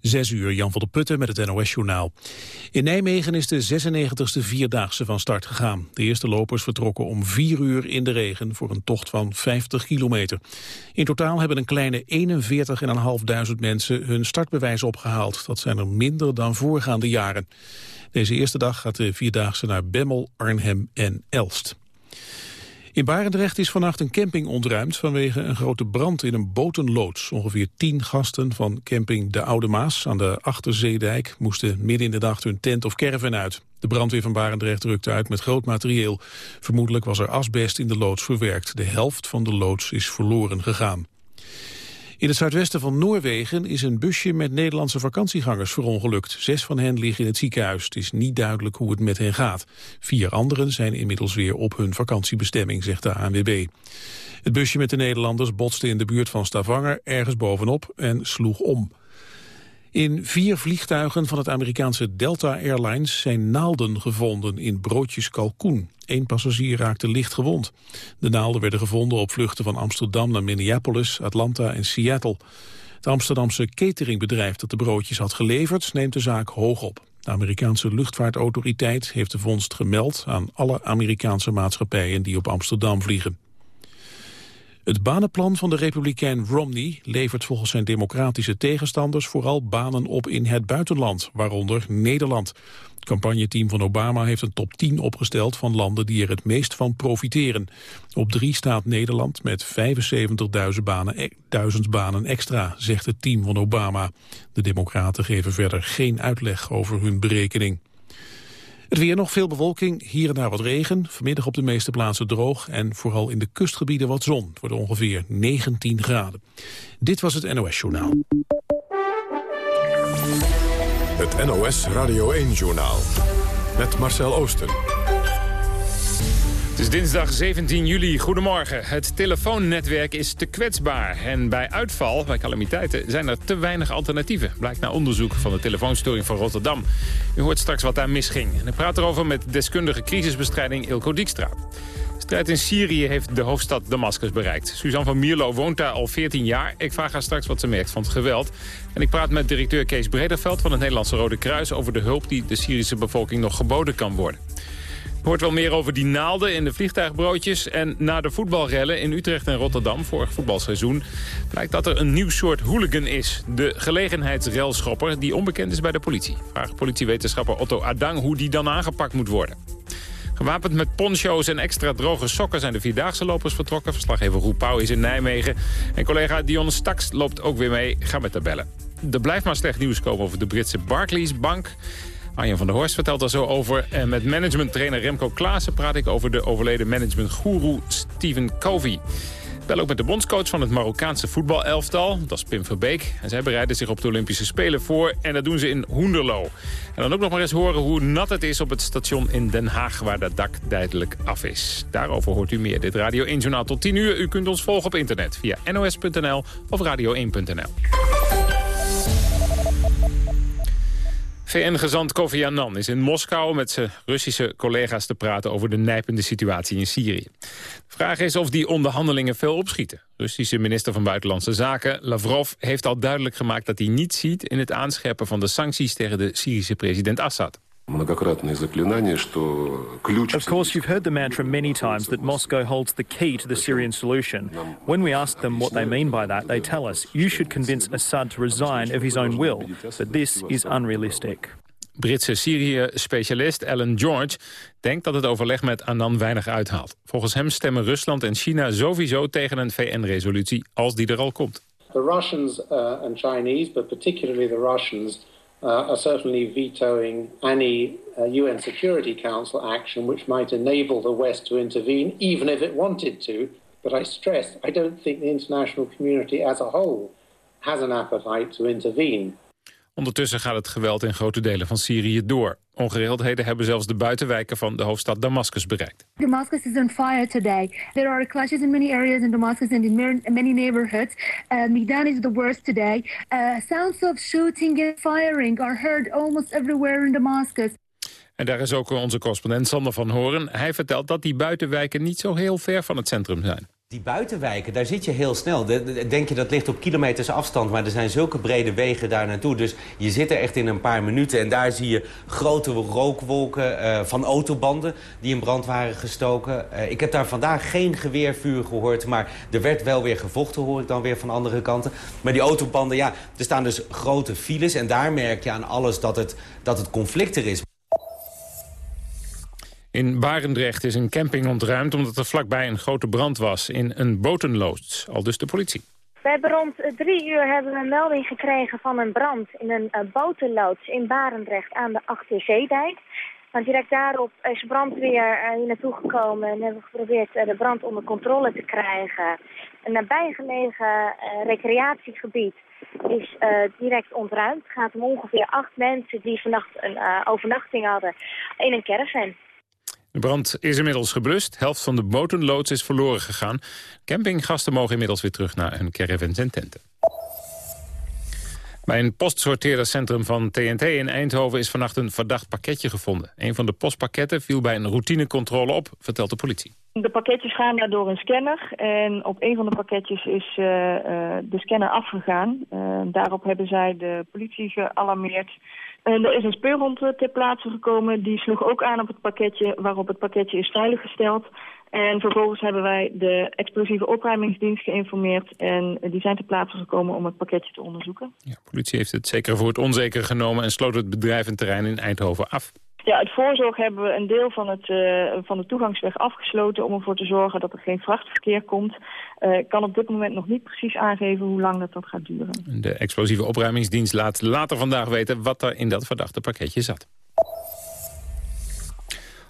Zes uur, Jan van der Putten met het NOS-journaal. In Nijmegen is de 96e Vierdaagse van start gegaan. De eerste lopers vertrokken om vier uur in de regen voor een tocht van 50 kilometer. In totaal hebben een kleine 41.500 mensen hun startbewijs opgehaald. Dat zijn er minder dan voorgaande jaren. Deze eerste dag gaat de Vierdaagse naar Bemmel, Arnhem en Elst. In Barendrecht is vannacht een camping ontruimd vanwege een grote brand in een botenloods. Ongeveer tien gasten van camping De Oude Maas aan de Achterzeedijk moesten midden in de dag hun tent of caravan uit. De brandweer van Barendrecht rukte uit met groot materieel. Vermoedelijk was er asbest in de loods verwerkt. De helft van de loods is verloren gegaan. In het zuidwesten van Noorwegen is een busje met Nederlandse vakantiegangers verongelukt. Zes van hen liggen in het ziekenhuis. Het is niet duidelijk hoe het met hen gaat. Vier anderen zijn inmiddels weer op hun vakantiebestemming, zegt de ANWB. Het busje met de Nederlanders botste in de buurt van Stavanger ergens bovenop en sloeg om. In vier vliegtuigen van het Amerikaanse Delta Airlines zijn naalden gevonden in broodjes kalkoen. Eén passagier raakte licht gewond. De naalden werden gevonden op vluchten van Amsterdam naar Minneapolis, Atlanta en Seattle. Het Amsterdamse cateringbedrijf dat de broodjes had geleverd neemt de zaak hoog op. De Amerikaanse luchtvaartautoriteit heeft de vondst gemeld aan alle Amerikaanse maatschappijen die op Amsterdam vliegen. Het banenplan van de republikein Romney levert volgens zijn democratische tegenstanders vooral banen op in het buitenland, waaronder Nederland. Het campagneteam van Obama heeft een top 10 opgesteld van landen die er het meest van profiteren. Op drie staat Nederland met 75.000 banen, e- banen extra, zegt het team van Obama. De democraten geven verder geen uitleg over hun berekening. Het weer nog veel bewolking, hier en daar wat regen. Vanmiddag op de meeste plaatsen droog en vooral in de kustgebieden wat zon. Het wordt ongeveer 19 graden. Dit was het NOS Journaal. Het NOS Radio 1 Journaal. Met Marcel Oosten. Het is dinsdag 17 juli. Goedemorgen. Het telefoonnetwerk is te kwetsbaar. En bij uitval, bij calamiteiten, zijn er te weinig alternatieven. Blijkt na onderzoek van de telefoonstoring van Rotterdam. U hoort straks wat daar misging. En ik praat erover met deskundige crisisbestrijding Ilko Dijkstra. Strijd in Syrië heeft de hoofdstad Damascus bereikt. Suzanne van Mierlo woont daar al 14 jaar. Ik vraag haar straks wat ze merkt van het geweld. En ik praat met directeur Kees Brederveld van het Nederlandse Rode Kruis... over de hulp die de Syrische bevolking nog geboden kan worden hoort wel meer over die naalden in de vliegtuigbroodjes. En na de voetbalrellen in Utrecht en Rotterdam vorig voetbalseizoen... blijkt dat er een nieuw soort hooligan is. De gelegenheidsrelschopper die onbekend is bij de politie. Vraagt politiewetenschapper Otto Adang hoe die dan aangepakt moet worden. Gewapend met poncho's en extra droge sokken zijn de Vierdaagse lopers vertrokken. Verslaggever Pauw is in Nijmegen. En collega Dionne Staks loopt ook weer mee. Ga met tabellen. Er blijft maar slecht nieuws komen over de Britse Barclays Bank. Arjen van der Horst vertelt daar zo over. En met managementtrainer Remco Klaassen praat ik over de overleden managementgoeroe Steven Covey. Bel ook met de bondscoach van het Marokkaanse voetbalelftal. Dat is Pim Verbeek. En zij bereiden zich op de Olympische Spelen voor. En dat doen ze in Hoenderlo. En dan ook nog maar eens horen hoe nat het is op het station in Den Haag... waar dat dak tijdelijk af is. Daarover hoort u meer. Dit Radio 1 Journaal tot 10 uur. U kunt ons volgen op internet via nos.nl of radio1.nl. VN-gezant Kofi Annan is in Moskou met zijn Russische collega's te praten over de nijpende situatie in Syrië. De vraag is of die onderhandelingen veel opschieten. Russische minister van Buitenlandse Zaken, Lavrov, heeft al duidelijk gemaakt dat hij niet ziet in het aanscherpen van de sancties tegen de Syrische president Assad. Of course, you've heard the mantra many times that Moscow holds the key to the Syrian solution. When we ask them what they mean by that, they tell us, you should convince Assad to resign of his own will. But this is unrealistic. Britse Syrië-specialist Alan George denkt dat het overleg met Annan weinig uithaalt. Volgens hem stemmen Rusland en China sowieso tegen een VN-resolutie als die er al komt. The Russians uh, and Chinese, but particularly the Russians are certainly vetoing any uh, UN Security Council action which might enable the West to intervene, even if it wanted to. But I stress, I don't think the international community as a whole has an appetite to intervene. Ondertussen gaat het geweld in grote delen van Syrië door. Ongeregeldheden hebben zelfs de buitenwijken van de hoofdstad Damascus bereikt. Damascus is on fire today. There are clashes in many areas in Damascus and in many neighborhoods. Uh, Midan is the worst today. Uh, sounds of shooting and firing are heard almost everywhere in Damascus. En daar is ook onze correspondent Sander van Horen. Hij vertelt dat die buitenwijken niet zo heel ver van het centrum zijn. Die buitenwijken, daar zit je heel snel. Denk je dat ligt op kilometers afstand, maar er zijn zulke brede wegen daar naartoe. Dus je zit er echt in een paar minuten en daar zie je grote rookwolken uh, van autobanden die in brand waren gestoken. Uh, ik heb daar vandaag geen geweervuur gehoord, maar er werd wel weer gevochten, hoor ik dan weer van andere kanten. Maar die autobanden, ja, er staan dus grote files en daar merk je aan alles dat het, dat het conflict er is. In Barendrecht is een camping ontruimd omdat er vlakbij een grote brand was in een botenloods, al dus de politie. We hebben rond drie uur hebben we een melding gekregen van een brand in een uh, botenloods in Barendrecht aan de Achterzeedijk. Want direct daarop is brandweer uh, hier naartoe gekomen en hebben we geprobeerd uh, de brand onder controle te krijgen. Een nabijgelegen recreatiegebied is direct ontruimd. Het gaat om ongeveer acht mensen die vannacht een overnachting hadden in een caravan. De brand is inmiddels geblust. Helft van de botenloods is verloren gegaan. Campinggasten mogen inmiddels weer terug naar hun caravans en tenten. Bij een postsorteerdercentrum van TNT in Eindhoven is vannacht een verdacht pakketje gevonden. Een van de postpakketten viel bij een routinecontrole op, vertelt de politie. De pakketjes gaan daar door een scanner en op een van de pakketjes is uh, uh, de scanner afgegaan. Uh, daarop hebben zij de politie gealarmeerd. En er is een speurhond ter plaatse gekomen. Die sloeg ook aan op het pakketje waarop het pakketje is veiliggesteld. En vervolgens hebben wij de explosieve opruimingsdienst geïnformeerd. En die zijn ter plaatse gekomen om het pakketje te onderzoeken. Ja, de politie heeft het zeker voor het onzeker genomen... en sloot het bedrijf en terrein in Eindhoven af. Ja, uit voorzorg hebben we een deel van, het, uh, van de toegangsweg afgesloten... om ervoor te zorgen dat er geen vrachtverkeer komt. Uh, ik kan op dit moment nog niet precies aangeven hoe lang dat, dat gaat duren. De explosieve opruimingsdienst laat later vandaag weten... wat er in dat verdachte pakketje zat.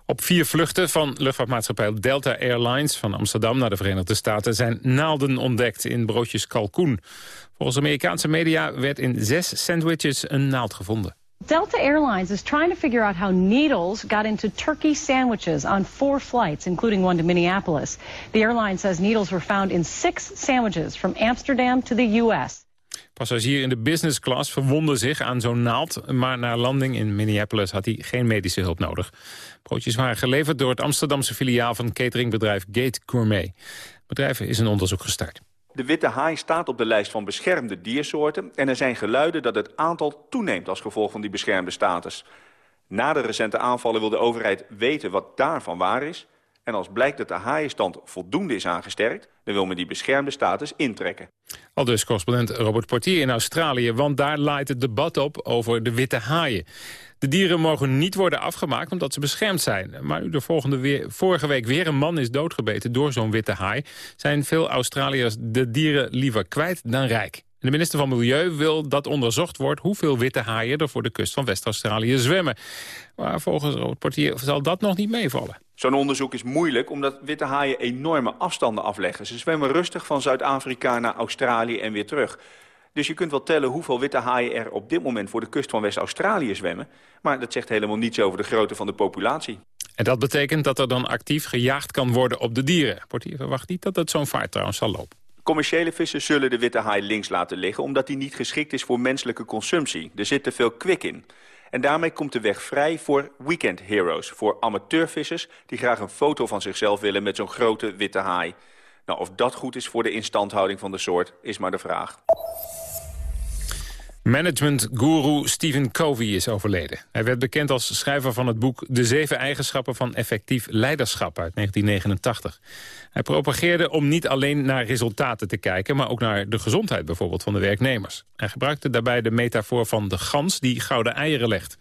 Op vier vluchten van luchtvaartmaatschappij Delta Airlines van Amsterdam naar de Verenigde Staten zijn naalden ontdekt in broodjes kalkoen. Volgens Amerikaanse media werd in zes sandwiches een naald gevonden. Delta Airlines is trying to figure out how needles got into turkey sandwiches on four flights, including one to Minneapolis. The airline says needles were found in six sandwiches from Amsterdam to the U.S. Passagier in de business class verwondde zich aan zo'n naald... maar na landing in Minneapolis had hij geen medische hulp nodig. Broodjes waren geleverd door het Amsterdamse filiaal van cateringbedrijf Gate Gourmet. Het bedrijf is een onderzoek gestart. De witte haai staat op de lijst van beschermde diersoorten... en er zijn geluiden dat het aantal toeneemt als gevolg van die beschermde status. Na de recente aanvallen wil de overheid weten wat daarvan waar is... en als blijkt dat de haaienstand voldoende is aangesterkt... dan wil men die beschermde status intrekken. Al dus correspondent Robert Portier in Australië... want daar laait het debat op over de witte haaien. De dieren mogen niet worden afgemaakt omdat ze beschermd zijn. Maar nu de volgende weer, vorige week weer een man is doodgebeten door zo'n witte haai... zijn veel Australiërs de dieren liever kwijt dan rijk. De minister van Milieu wil dat onderzocht wordt hoeveel witte haaien er voor de kust van West-Australië zwemmen. Maar volgens het portier zal dat nog niet meevallen. Zo'n onderzoek is moeilijk omdat witte haaien enorme afstanden afleggen. Ze zwemmen rustig van Zuid-Afrika naar Australië en weer terug. Dus je kunt wel tellen hoeveel witte haaien er op dit moment voor de kust van West-Australië zwemmen. Maar dat zegt helemaal niets over de grootte van de populatie. En dat betekent dat er dan actief gejaagd kan worden op de dieren. Portier verwacht niet dat het zo'n vaart trouwens zal lopen. Commerciële vissen zullen de witte haai links laten liggen... omdat die niet geschikt is voor menselijke consumptie. Er zit te veel kwik in. En daarmee komt de weg vrij voor weekend heroes. Voor amateurvissers die graag een foto van zichzelf willen... met zo'n grote witte haai. Nou, of dat goed is voor de instandhouding van de soort, is maar de vraag. Management-guru Stephen Covey is overleden. Hij werd bekend als schrijver van het boek De Zeven Eigenschappen van Effectief Leiderschap uit 1989. Hij propageerde om niet alleen naar resultaten te kijken... maar ook naar de gezondheid bijvoorbeeld van de werknemers. Hij gebruikte daarbij de metafoor van de gans die gouden eieren legt.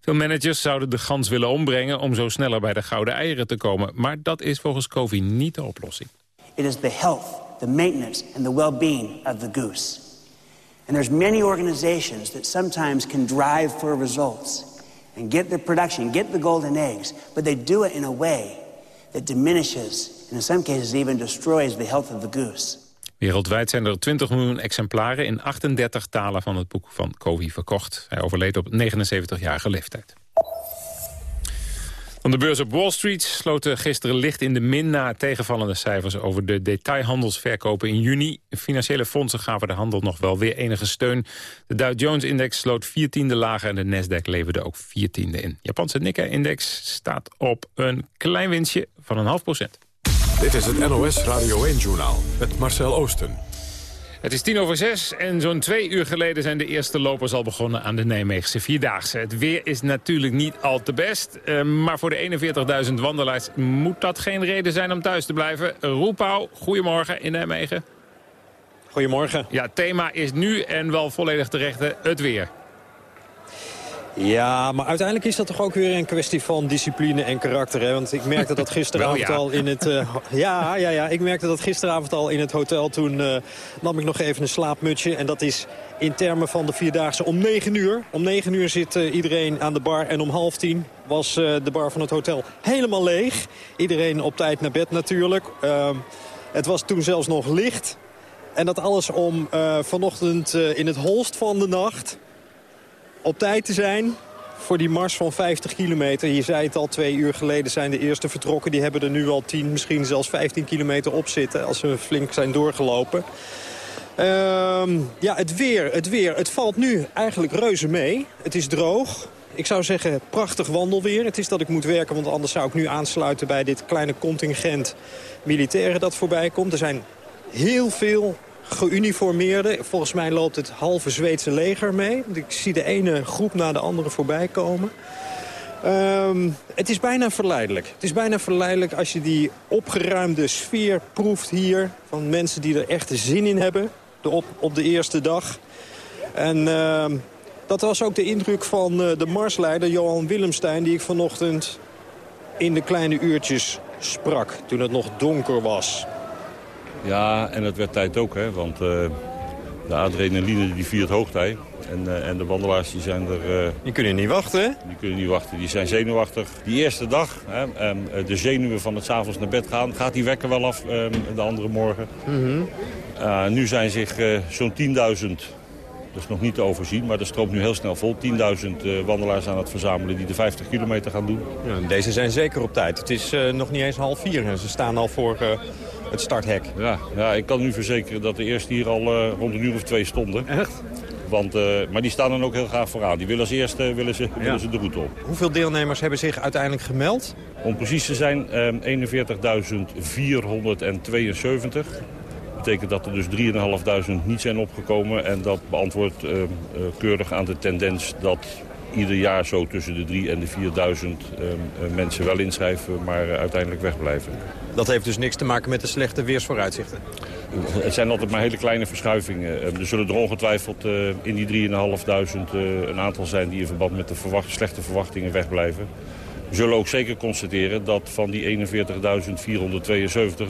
Veel managers zouden de gans willen ombrengen om zo sneller bij de gouden eieren te komen. Maar dat is volgens Covey niet de oplossing. It is the health, the maintenance and the well-being of the goose. And there's many organizations that sometimes can drive for results and get the production, get the golden eggs, but they do it in a way that diminishes and in some cases even destroys the health of the goose. Wereldwijd zijn er 20 miljoen exemplaren in 38 talen van het boek van Covey verkocht. Hij overleed op 79-jarige leeftijd. Van de beurs op Wall Street sloten gisteren licht in de min... na tegenvallende cijfers over de detailhandelsverkopen in juni. Financiële fondsen gaven de handel nog wel weer enige steun. De Dow Jones-index sloot 14e lager en de Nasdaq leverde ook 14e in. Japanse Nikkei-index staat op een klein winstje van een half procent. Dit is het NOS Radio 1-journaal met Marcel Oosten. Het is tien over zes en zo'n twee uur geleden zijn de eerste lopers al begonnen aan de Nijmeegse Vierdaagse. Het weer is natuurlijk niet al te best, eh, maar voor de 41.000 wandelaars moet dat geen reden zijn om thuis te blijven. Roepau, goedemorgen in Nijmegen. Goedemorgen. Ja, thema is nu en wel volledig terecht het weer. Ja, maar uiteindelijk is dat toch ook weer een kwestie van discipline en karakter. Hè? Want ik merkte dat gisteravond al in het... Uh, ja, ja, ja, ik merkte dat gisteravond al in het hotel. Toen uh, nam ik nog even een slaapmutsje. En dat is in termen van de Vierdaagse om 9 uur. Om 9 uur zit uh, iedereen aan de bar. En om half tien was de bar van het hotel helemaal leeg. Iedereen op tijd naar bed natuurlijk. Ehm, het was toen zelfs nog licht. En dat alles om vanochtend in het holst van de nacht op tijd te zijn voor die mars van 50 kilometer. Je zei het al, twee uur geleden zijn de eerste vertrokken. Die hebben er nu al 10, misschien zelfs 15 kilometer op zitten... als ze flink zijn doorgelopen. Ehm, ja, het weer, het weer. Het valt nu eigenlijk reuze mee. Het is droog. Ik zou zeggen, prachtig wandelweer. Het is dat ik moet werken, want anders zou ik nu aansluiten... bij dit kleine contingent militairen dat voorbij komt. Er zijn heel veel geuniformeerde. Volgens mij loopt het halve Zweedse leger mee. Ik zie de ene groep na de andere voorbij komen. Ehm, het is bijna verleidelijk. Het is bijna verleidelijk als je die opgeruimde sfeer proeft hier... van mensen die er echt zin in hebben op, de eerste dag. En ehm, dat was ook de indruk van uh, de marsleider Johan Willemstein... die ik vanochtend in de kleine uurtjes sprak toen het nog donker was. Ja, en het werd tijd ook, hè, want uh, de adrenaline die viert hoogtij. En, uh, en de wandelaars die zijn er... Uh, die kunnen niet wachten, hè? Die kunnen niet wachten, die zijn zenuwachtig. Die eerste dag, hè, en, de zenuwen van het s'avonds naar bed gaan... gaat die wekker wel af um, de andere morgen. Mm -hmm. nu zijn zich zo'n 10.000 dat is nog niet te overzien, maar er stroomt nu heel snel vol. 10.000 uh, wandelaars aan het verzamelen die de 50 kilometer gaan doen. Ja, deze zijn zeker op tijd. Het is nog niet eens half vier en ze staan al voor het starthek. Ja, ja, ik kan nu verzekeren dat de eerste hier al rond een uur of twee stonden. Echt? Want, maar die staan dan ook heel graag vooraan. Die willen als eerste willen ze, ja. willen ze de route op. Hoeveel deelnemers hebben zich uiteindelijk gemeld? Om precies te zijn 41.472 betekent dat er dus 3.500 niet zijn opgekomen. En dat beantwoordt uh, keurig aan de tendens dat ieder jaar zo tussen de 3 en de 4.000 uh, mensen wel inschrijven, maar uiteindelijk wegblijven. Dat heeft dus niks te maken met de slechte weersvooruitzichten? Het zijn altijd maar hele kleine verschuivingen. Er zullen er ongetwijfeld in die 3.500 een aantal zijn die in verband met de verwacht, slechte verwachtingen wegblijven. We zullen ook zeker constateren dat van die 41.472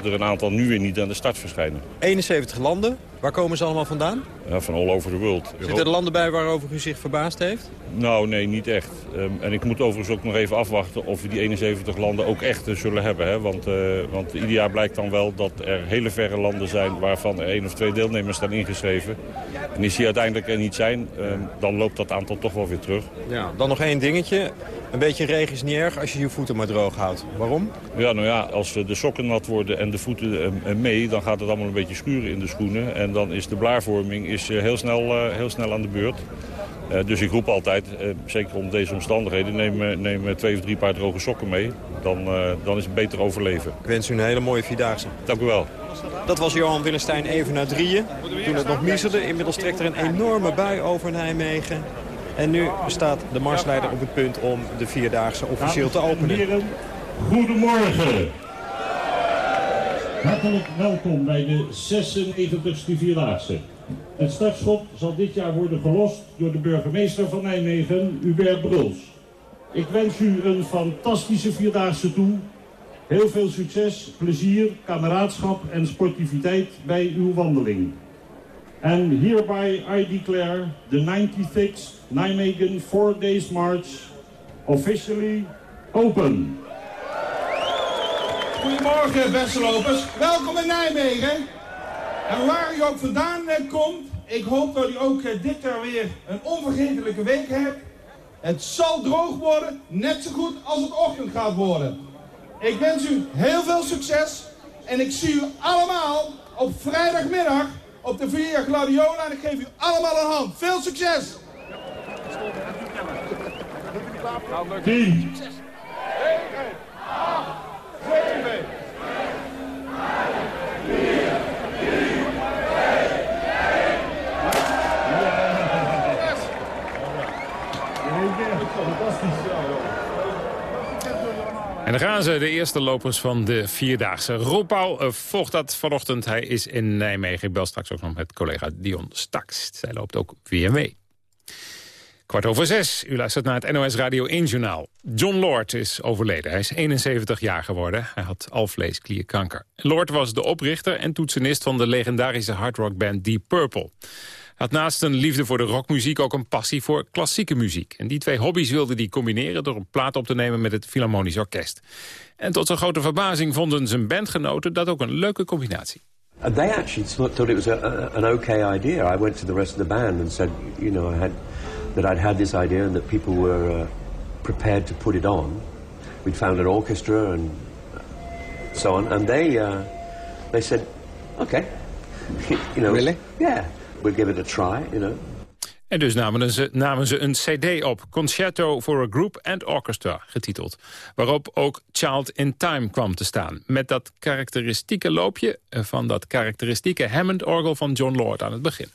er een aantal nu weer niet aan de start verschijnen. 71 landen, waar komen ze allemaal vandaan? Ja, van all over the world. Zitten er landen bij waarover u zich verbaasd heeft? Nou, nee, niet echt. Um, en ik moet overigens ook nog even afwachten of we die 71 landen ook echt uh, zullen hebben. Hè? Want, uh, want ieder jaar blijkt dan wel dat er hele verre landen zijn waarvan er één of twee deelnemers staan ingeschreven. En als die uiteindelijk er niet zijn, um, dan loopt dat aantal toch wel weer terug. Ja, dan nog één dingetje. Een beetje regen is niet erg als je je voeten maar droog houdt. Waarom? Ja, nou ja, als de sokken nat worden en de voeten uh, mee, dan gaat het allemaal een beetje schuren in de schoenen. En dan is de blaarvorming is, heel, snel, heel snel aan de beurt. Dus ik roep altijd, zeker onder deze omstandigheden, neem, neem, twee of drie paar droge sokken mee. Dan, dan is het beter overleven. Ik wens u een hele mooie Vierdaagse. Dank u wel. Dat was Johan Willenstein even na drieën. Toen het nog miezerde. Inmiddels trekt er een enorme bui over Nijmegen. En nu staat de marsleider op het punt om de Vierdaagse officieel te openen. Goedemorgen. Hartelijk welkom bij de 96e Vierdaagse. Het startschot zal dit jaar worden gelost door de burgemeester van Nijmegen, Hubert Bruls. Ik wens u een fantastische Vierdaagse toe. Heel veel succes, plezier, kameraadschap en sportiviteit bij uw wandeling. And hereby I declare the 96th Nijmegen 4 Days March officially open. Goedemorgen beste lopers, welkom in Nijmegen. En waar u ook vandaan komt, ik hoop dat u ook dit jaar weer een onvergetelijke week hebt. Het zal droog worden, net zo goed als het ochtend gaat worden. Ik wens u heel veel succes en ik zie u allemaal op vrijdagmiddag op de Via Gladiola. En ik geef u allemaal een hand. Veel succes! 10, 9, 8, 7, 4, en dan gaan ze, de eerste lopers van de Vierdaagse. Rob uh, volgt dat vanochtend. Hij is in Nijmegen. Ik bel straks ook nog met collega Dion Staks. Zij loopt ook weer mee. Kwart over zes, u luistert naar het NOS Radio 1 Journaal. John Lord is overleden. Hij is 71 jaar geworden. Hij had alvleesklierkanker. Lord was de oprichter en toetsenist van de legendarische hardrockband Deep Purple had naast een liefde voor de rockmuziek ook een passie voor klassieke muziek. En die twee hobby's wilde hij combineren door een plaat op te nemen met het Philharmonisch Orkest. En tot zijn grote verbazing vonden zijn bandgenoten dat ook een leuke combinatie. Uh, they actually thought it was a, an okay idea. I went to the rest of the band and said, you know, I had, that I'd had this idea and that people were uh, prepared to put it on. We'd found an orchestra and so on, and they uh, they said, okay, you know, really, yeah we'll give it a try, you know. En dus namen ze, namen ze een cd op, Concerto for a Group and Orchestra, getiteld. Waarop ook Child in Time kwam te staan. Met dat karakteristieke loopje van dat karakteristieke Hammond-orgel van John Lord aan het begin.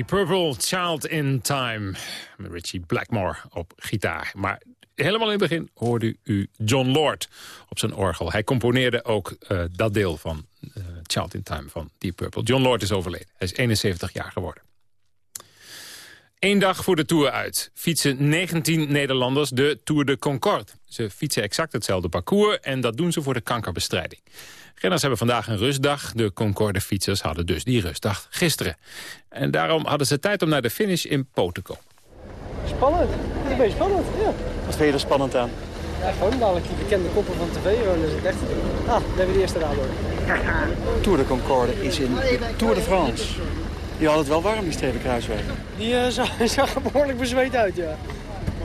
Deep Purple, Child in Time. Met Richie Blackmore op gitaar. Maar helemaal in het begin hoorde u John Lord op zijn orgel. Hij componeerde ook uh, dat deel van uh, Child in Time van Deep Purple. John Lord is overleden. Hij is 71 jaar geworden. Eén dag voor de Tour uit fietsen 19 Nederlanders de Tour de Concorde. Ze fietsen exact hetzelfde parcours en dat doen ze voor de kankerbestrijding. Renners hebben vandaag een rustdag. De Concorde-fietsers hadden dus die rustdag gisteren. En daarom hadden ze tijd om naar de finish in Po te komen. Spannend. Het is een beetje spannend, ja. Wat vind je er spannend aan? Ja, gewoon dadelijk die bekende koppen van tv. Gewoon, dus het echt... Ah, daar hebben we de eerste raad door. Tour de Concorde is in Tour de France. Je had het wel warm, die Steven Kruisweg. Die uh, zag, zag, er behoorlijk bezweet uit, ja.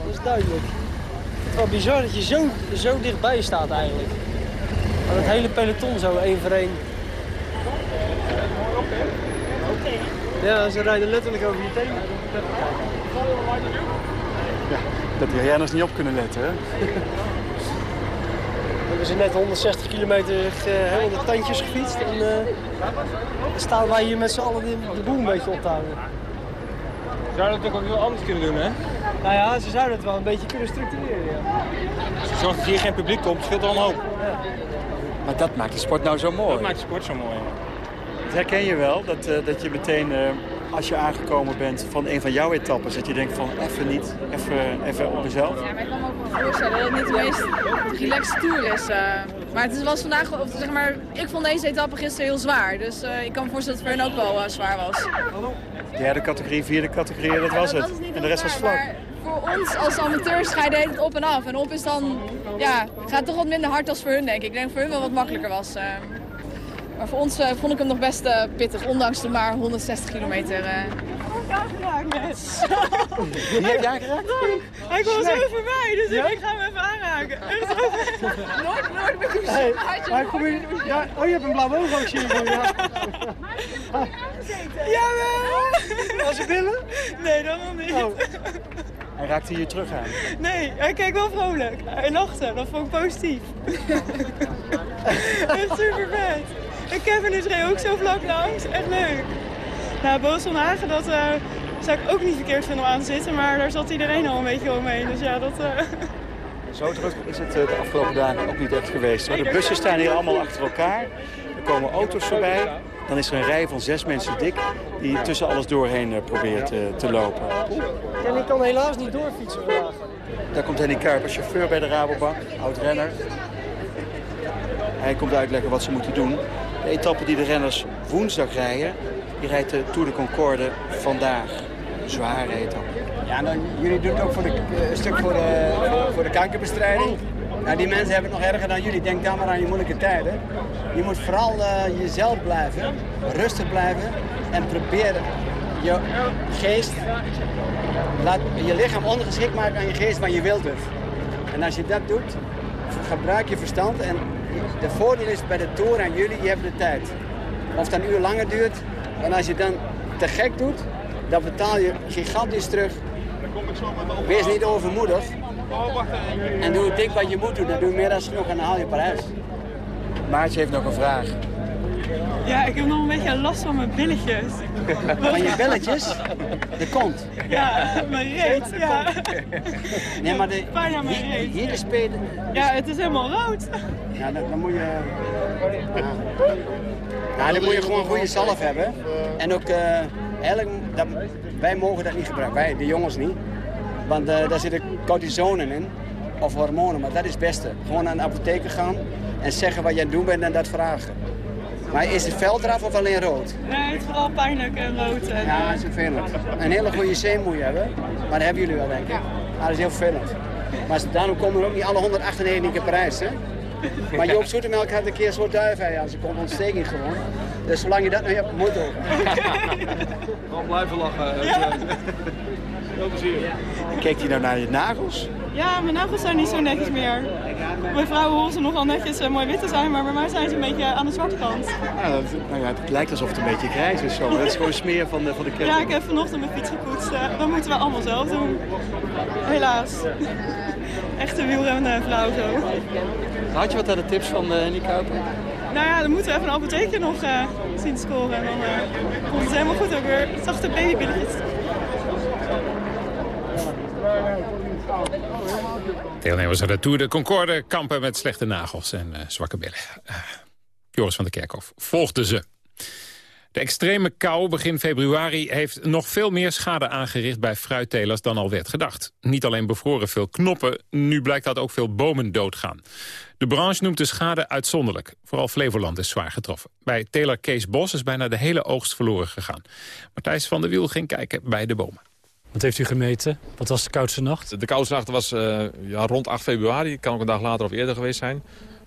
Dat is duidelijk. Het is wel bizar dat je zo, zo dichtbij staat eigenlijk. Maar het hele peloton zo, één voor één. Ja, ze rijden letterlijk over je tenen. Ja, dat die renners niet op kunnen letten, hè? We zijn net 160 kilometer helemaal de tandjes gefietst. En uh, dan staan wij hier met z'n allen de, de, boel een beetje op te houden. Ze zouden het ook heel anders kunnen doen, hè? Nou ja, ze zouden het wel een beetje kunnen structureren, ja. Als zorgt dat hier geen publiek komt, scheelt al een hoop. Ja. Maar dat maakt de sport nou zo mooi. Dat maakt de sport zo mooi. Dat herken je wel, dat, uh, dat je meteen, uh, als je aangekomen bent van een van jouw etappes, dat je denkt van even niet, even, even op mezelf. Ja, maar ik kan me ook wel voorstellen dat het niet de meest relaxed tour is. Uh, maar het was vandaag, of zeg maar, ik vond deze etappe gisteren heel zwaar. Dus ik kan me voorstellen dat het voor hen ook wel zwaar was. Derde categorie, vierde categorie, dat was het. En de rest was vlak. Voor ons als amateurs ga je het op en af. En op is dan, ja, gaat toch wat minder hard als voor hun, denk ik. Ik denk dat voor hun wel wat makkelijker was. Maar voor ons uh, vond ik hem nog best uh, pittig, ondanks de maar 160 kilometer. Uh... net. Heb je aangeraakt? Hij kwam zo voorbij, dus ja? ik ga hem even aanraken. Echt nooit, nooit met hem hey, maar kom je, ja, Oh, je hebt een blauw oog ook, zie ik. Ja. Jawel! Was ze billen? Nee, dat nog niet. Oh. Hij raakte je terug aan? Nee, hij keek wel vrolijk. Hij lachte, dat vond ik positief. Echt super vet. En Kevin is er ook zo vlak langs. Echt leuk. Nou, Boos van Hagen, dat uh, zou ik ook niet verkeerd vinden om aan te zitten. Maar daar zat iedereen al een beetje omheen. Dus ja, dat... Uh... Zo druk is het de afgelopen dagen ook niet echt geweest. Maar de bussen staan hier allemaal achter elkaar. Er komen auto's voorbij. Dan is er een rij van zes mensen dik die tussen alles doorheen uh, probeert uh, te lopen. En ik kan helaas niet doorfietsen vandaag. Daar komt Henny Kuiper, chauffeur bij de Rabobank, oud-renner. Hij komt uitleggen wat ze moeten doen. De etappe die de renners woensdag rijden, die rijdt de Tour de Concorde vandaag. Een zware etappe. Ja, nou, jullie doen het ook voor de, uh, een stuk voor de, voor de kankerbestrijding. Nou, die mensen hebben het nog erger dan jullie. Denk dan maar aan je moeilijke tijden. Je moet vooral uh, jezelf blijven, rustig blijven en proberen je geest, laat je lichaam ondergeschikt maken aan je geest, want je wilt het. En als je dat doet, gebruik je verstand en de voordeel is bij de tour aan jullie, je hebt de tijd. Of het een uur langer duurt, en als je dan te gek doet, dan betaal je gigantisch terug. Wees niet overmoedig. En doe dik wat je moet doen, dan doe je meer dan genoeg en dan haal je Parijs. Maartje heeft nog een vraag. Ja, ik heb nog een beetje last van mijn billetjes. Van je billetjes? De kont? Ja, mijn reet, ja. Nee, maar de, mijn hier, reet. hier de spelen... Ja, het is helemaal rood. Ja, dan, dan moet je... Ja. Nou, dan moet je gewoon goede zalf hebben. En ook, uh, eigenlijk, dat, wij mogen dat niet gebruiken. Wij, de jongens niet. Want uh, daar zitten cortisonen in. Of hormonen, maar dat is het beste. Gewoon naar een apotheker gaan en zeggen wat je aan het doen bent en dat vragen. Maar is het veld eraf of alleen rood? Nee, het is vooral pijnlijk en rood. En, ja, dat is vervelend. Een hele goede zee moet je hebben. Maar dat hebben jullie wel, denk ik. Ja. dat is heel vervelend. Maar daarom komen er ook niet alle 198 keer Parijs, hè? Maar Joop Zoetemelk had een keer zo'n duif aan. Ze komt ontsteking gewoon. Dus zolang je dat nog hebt, moet ook. Gewoon blijven lachen. Ja. Heel plezier. Kijkt hij nou naar je nagels? Ja, mijn nagels zijn niet zo netjes meer. Bij vrouwen horen ze nogal netjes uh, mooi wit te zijn, maar bij mij zijn ze een beetje aan de zwarte kant. Ja, dat, nou ja, het lijkt alsof het een beetje grijs is zo. Dat is gewoon smeer van de, van de ketting. Ja, ik heb vanochtend mijn fiets gepoetst. Uh, dat moeten we allemaal zelf doen. Helaas. Echte wielrennende vrouw zo. Had je wat aan de tips van uh, Henny Kuiper? Nou ja, dan moeten we even een apotheekje nog uh, zien scoren. En dan uh, komt het helemaal goed ook weer. Zachte babybilletjes. Deelnemers aan de Tour de Concorde kampen met slechte nagels en uh, zwakke billen. Joris van der Kerkhof volgde ze. De extreme kou begin februari heeft nog veel meer schade aangericht bij fruittelers dan al werd gedacht. Niet alleen bevroren veel knoppen, nu blijkt dat ook veel bomen doodgaan. De branche noemt de schade uitzonderlijk. Vooral Flevoland is zwaar getroffen. Bij teler Kees Bos is bijna de hele oogst verloren gegaan. Matthijs van der Wiel ging kijken bij de bomen. Wat heeft u gemeten? Wat was de koudste nacht? De koudste nacht was uh, ja, rond 8 februari. Kan ook een dag later of eerder geweest zijn.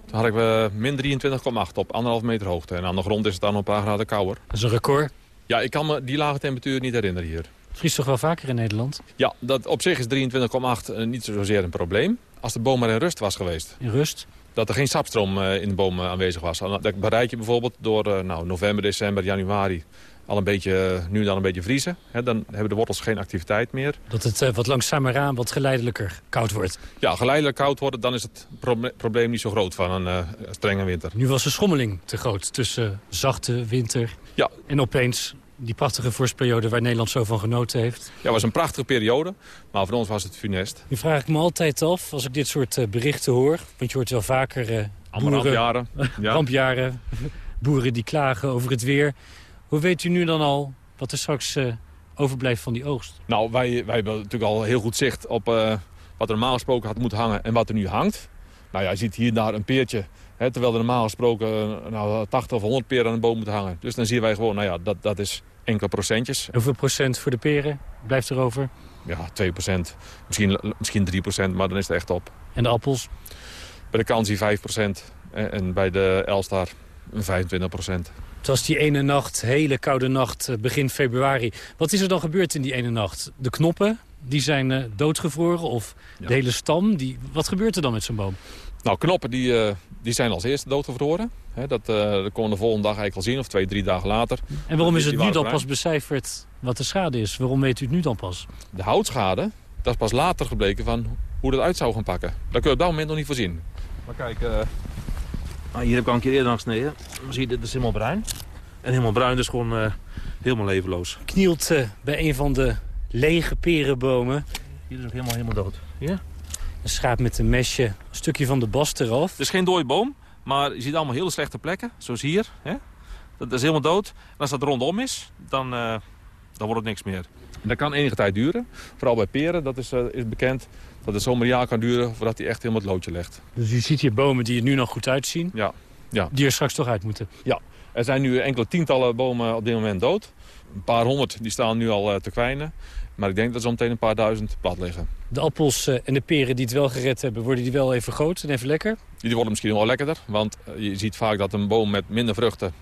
Toen had ik uh, min 23,8 op anderhalf meter hoogte. En aan de grond is het dan een paar graden kouder. Dat is een record? Ja, ik kan me die lage temperatuur niet herinneren hier. Vriest toch wel vaker in Nederland? Ja, dat, op zich is 23,8 uh, niet zozeer een probleem. Als de boom maar in rust was geweest. In rust? Dat er geen sapstroom in de boom aanwezig was. Dat bereik je bijvoorbeeld door nou, november, december, januari al een beetje, nu dan een beetje vriezen. dan hebben de wortels geen activiteit meer. Dat het uh, wat langzamer aan, wat geleidelijker koud wordt. Ja, geleidelijk koud worden, dan is het probleem niet zo groot van een uh, strenge winter. Nu was de schommeling te groot tussen zachte winter ja. en opeens die prachtige vorstperiode waar Nederland zo van genoten heeft. Ja, was een prachtige periode, maar voor ons was het funest. Nu vraag ik me altijd af, als ik dit soort berichten hoor... want je hoort wel vaker uh, boeren, rampjaren, ja. rampjaren boeren die klagen over het weer... Hoe weet u nu dan al wat er straks uh, overblijft van die oogst? Nou, wij, wij hebben natuurlijk al heel goed zicht op uh, wat er normaal gesproken had moeten hangen en wat er nu hangt. Nou ja, je ziet hier daar een peertje, hè, terwijl er normaal gesproken uh, nou, 80 of 100 peren aan een boom moeten hangen. Dus dan zien wij gewoon, nou ja, dat, dat is enkele procentjes. Hoeveel procent voor de peren blijft er over? Ja, 2 procent, misschien, misschien 3 procent, maar dan is het echt op. En de appels? Bij de kansie 5 procent en bij de Elstar 25 procent. Het was die ene nacht, hele koude nacht, begin februari. Wat is er dan gebeurd in die ene nacht? De knoppen, die zijn uh, doodgevroren of ja. de hele stam? Die, wat gebeurt er dan met zo'n boom? Nou, knoppen die, uh, die zijn als eerste doodgevroren. He, dat, uh, dat kon de volgende dag eigenlijk al zien, of twee, drie dagen later. En waarom is het nu dan pas becijferd wat de schade is? Waarom weet u het nu dan pas? De houtschade, dat is pas later gebleken van hoe dat uit zou gaan pakken. Daar kun je op dat moment nog niet voorzien. Maar kijk, Ah, hier heb ik al een keer eerder aan gesneden. Zie je, dit is helemaal bruin. En helemaal bruin, dus gewoon uh, helemaal levenloos. Knielt uh, bij een van de lege perenbomen. Hier is ook helemaal, helemaal dood. Hier? Een schaap met een mesje, een stukje van de bast eraf. Het is geen dode boom, maar je ziet allemaal hele slechte plekken. Zoals hier. Hè? Dat is helemaal dood. En als dat rondom is, dan, uh, dan wordt het niks meer. En dat kan enige tijd duren. Vooral bij peren, dat is, is bekend dat het zomaar een jaar kan duren voordat hij echt helemaal het loodje legt. Dus je ziet hier bomen die er nu nog goed uitzien? Ja. ja. Die er straks toch uit moeten? Ja. Er zijn nu enkele tientallen bomen op dit moment dood. Een paar honderd die staan nu al uh, te kwijnen. Maar ik denk dat ze meteen een paar duizend plat liggen. De appels uh, en de peren die het wel gered hebben, worden die wel even groot en even lekker? Die worden misschien wel lekkerder. Want je ziet vaak dat een boom met minder vruchten...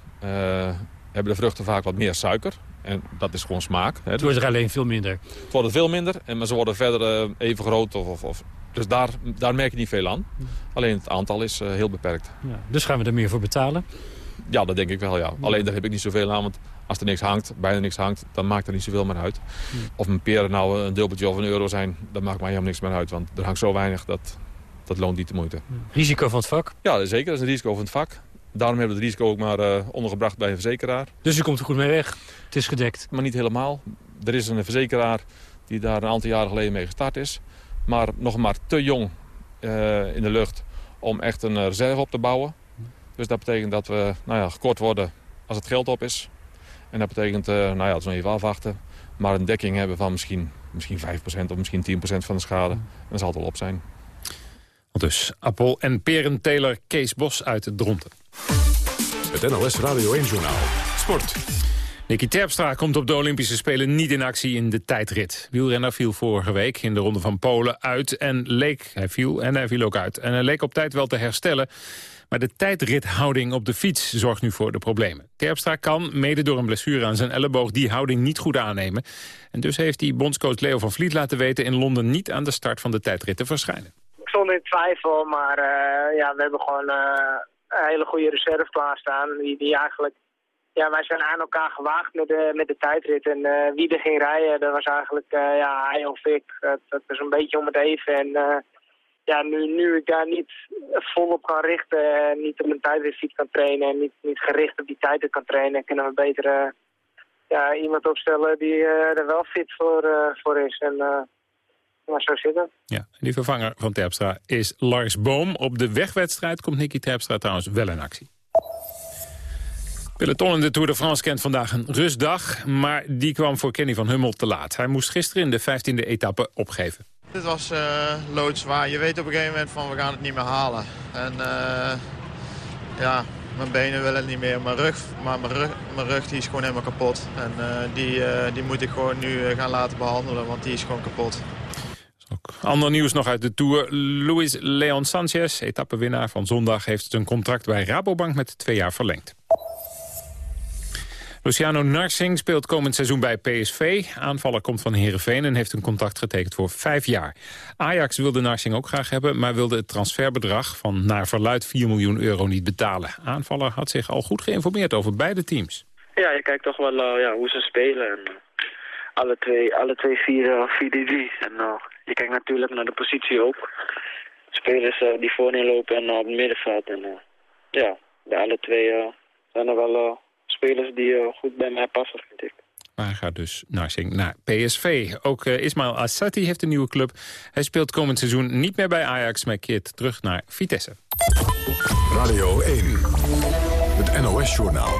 hebben de vruchten vaak wat meer suiker. En dat is gewoon smaak. Het wordt er alleen veel minder. Het wordt er veel minder, en, maar ze worden verder uh, even groot. Of, of, dus daar, daar merk je niet veel aan. Alleen het aantal is uh, heel beperkt. Ja, dus gaan we er meer voor betalen? Ja, dat denk ik wel, ja. Alleen daar heb ik niet zoveel aan, want als er niks hangt, bijna niks hangt, dan maakt er niet zoveel meer uit. Ja. Of mijn peren nou een dubbeltje of een euro zijn, dat maakt mij helemaal niks meer uit. Want er hangt zo weinig, dat, dat loont niet de moeite. Risico van het vak? Ja, zeker. Dat is een risico van het vak. Daarom hebben we het risico ook maar uh, ondergebracht bij een verzekeraar. Dus u komt er goed mee weg? Het is gedekt? Maar niet helemaal. Er is een verzekeraar die daar een aantal jaren geleden mee gestart is. Maar nog maar te jong uh, in de lucht om echt een reserve op te bouwen. Dus dat betekent dat we nou ja, gekort worden als het geld op is. En dat betekent, uh, nou ja, dat is nog even afwachten. Maar een dekking hebben van misschien, misschien 5% of misschien 10% van de schade. En dat zal het wel op zijn. Dus appel- en perenteler Kees Bos uit het Dronten. Het NLS Radio 1-journaal. Sport. Nicky Terpstra komt op de Olympische Spelen niet in actie in de tijdrit. Wielrenner viel vorige week in de Ronde van Polen uit en leek, hij viel en hij viel ook uit. En hij leek op tijd wel te herstellen, maar de tijdrithouding op de fiets zorgt nu voor de problemen. Terpstra kan, mede door een blessure aan zijn elleboog, die houding niet goed aannemen. En dus heeft hij bondscoach Leo van Vliet laten weten in Londen niet aan de start van de tijdrit te verschijnen. Ik stond in twijfel, maar uh, ja, we hebben gewoon uh, een hele goede reserve klaarstaan. Die, die eigenlijk, ja, wij zijn aan elkaar gewaagd met de, met de tijdrit. En uh, wie er ging rijden, dat was eigenlijk ja, hij of ik. Dat, is een beetje om het even. En ja, nu, nu ik daar niet volop kan richten en niet op mijn tijdritfiets kan trainen en niet, niet gericht op die tijden kan trainen, kunnen we beter eh, ja, iemand opstellen die eh, er wel fit voor, eh, voor is. En, maar zo zit het. Ja, die vervanger van Terpstra is Lars Boom. Op de wegwedstrijd komt Nicky Terpstra trouwens wel in actie. Peloton in de Tour de France kent vandaag een rustdag, maar die kwam voor Kenny van Hummel te laat. Hij moest gisteren in de 15e etappe opgeven. Dit was uh, loodzwaar. Je weet op een gegeven moment van we gaan het niet meer halen. En uh, ja, mijn benen willen het niet meer. Mijn rug, maar mijn rug, mijn rug die is gewoon helemaal kapot. En uh, die, die moet ik gewoon nu gaan laten behandelen, want die is gewoon kapot. Ook ander nieuws nog uit de Tour. Luis Leon Sanchez, etappenwinnaar van zondag... heeft zijn contract bij Rabobank met twee jaar verlengd. Luciano Narsing speelt komend seizoen bij PSV. Aanvaller komt van Heerenveen en heeft een contract getekend voor vijf jaar. Ajax wilde Narsing ook graag hebben, maar wilde het transferbedrag van naar verluid 4 miljoen euro niet betalen. Aanvaller had zich al goed geïnformeerd over beide teams. Ja, je kijkt toch wel uh, ja, hoe ze spelen. En, uh, alle twee, alle twee 4-3. En uh, je kijkt natuurlijk naar de positie ook. Spelers die voorin lopen en op het middenveld. En ja, bij alle twee zijn er wel spelers die uh, goed bij mij passen, vind ik. Maar hij gaat dus Narsing naar PSV. Ook uh, Ismail Assati heeft een nieuwe club. Hij speelt komend seizoen niet meer bij Ajax, maar keert terug naar Vitesse. Radio 1, het NOS-journaal.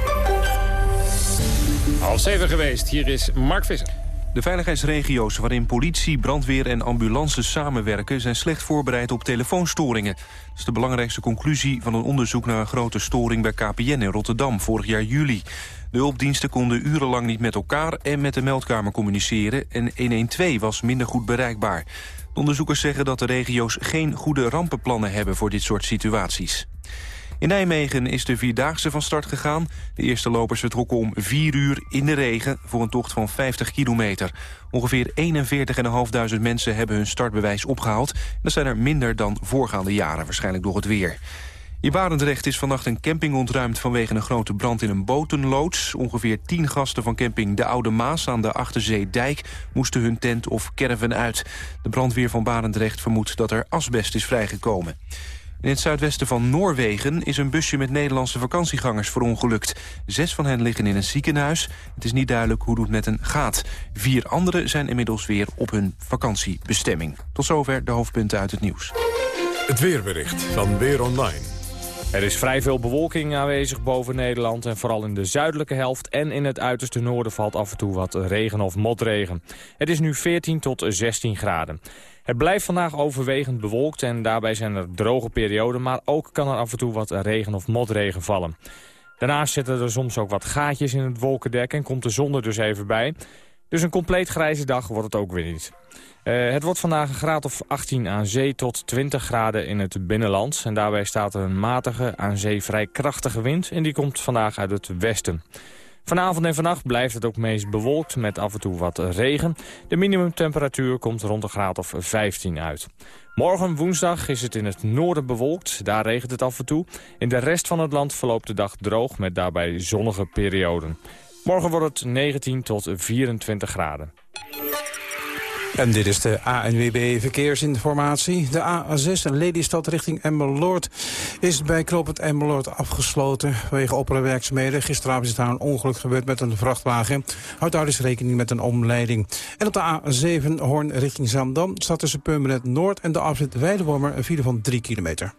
Half zeven geweest, hier is Mark Visser. De veiligheidsregio's waarin politie, brandweer en ambulance samenwerken... zijn slecht voorbereid op telefoonstoringen. Dat is de belangrijkste conclusie van een onderzoek naar een grote storing bij KPN in Rotterdam vorig jaar juli. De hulpdiensten konden urenlang niet met elkaar en met de meldkamer communiceren... en 112 was minder goed bereikbaar. De onderzoekers zeggen dat de regio's geen goede rampenplannen hebben voor dit soort situaties. In Nijmegen is de Vierdaagse van start gegaan. De eerste lopers vertrokken om 4 uur in de regen voor een tocht van 50 kilometer. Ongeveer 41.500 mensen hebben hun startbewijs opgehaald. Dat zijn er minder dan voorgaande jaren, waarschijnlijk door het weer. In Barendrecht is vannacht een camping ontruimd vanwege een grote brand in een botenloods. Ongeveer 10 gasten van camping De Oude Maas aan de Achterzeedijk moesten hun tent of caravan uit. De brandweer van Barendrecht vermoedt dat er asbest is vrijgekomen. In het zuidwesten van Noorwegen is een busje met Nederlandse vakantiegangers verongelukt. Zes van hen liggen in een ziekenhuis. Het is niet duidelijk hoe het met hen gaat. Vier anderen zijn inmiddels weer op hun vakantiebestemming. Tot zover de hoofdpunten uit het nieuws. Het weerbericht van Weer Online. Er is vrij veel bewolking aanwezig boven Nederland... en vooral in de zuidelijke helft en in het uiterste noorden valt af en toe wat regen of motregen. Het is nu 14 tot 16 graden. Het blijft vandaag overwegend bewolkt en daarbij zijn er droge perioden... maar ook kan er af en toe wat regen of motregen vallen. Daarnaast zitten er soms ook wat gaatjes in het wolkendek en komt de zon er dus even bij. Dus een compleet grijze dag wordt het ook weer niet. Uh, het wordt vandaag een graad of 18 aan zee tot 20 graden in het binnenland. En daarbij staat er een matige, aan zee vrij krachtige wind. En die komt vandaag uit het westen. Vanavond en vannacht blijft het ook meest bewolkt met af en toe wat regen. De minimumtemperatuur komt rond een graad of 15 uit. Morgen woensdag is het in het noorden bewolkt. Daar regent het af en toe. In de rest van het land verloopt de dag droog met daarbij zonnige perioden. Morgen wordt het 19 tot 24 graden. En dit is de ANWB Verkeersinformatie. De A6, Lelystad richting Emmeloord, is bij knooppunt Emmeloord afgesloten vanwege operawerkzaamheden. Gisteravond is daar een ongeluk gebeurd met een vrachtwagen. Houd daar dus rekening met een omleiding. En op de A7, Hoorn richting Zaandam, staat tussen Purmerend Noord en de afrit Weidewormer een file van 3 kilometer.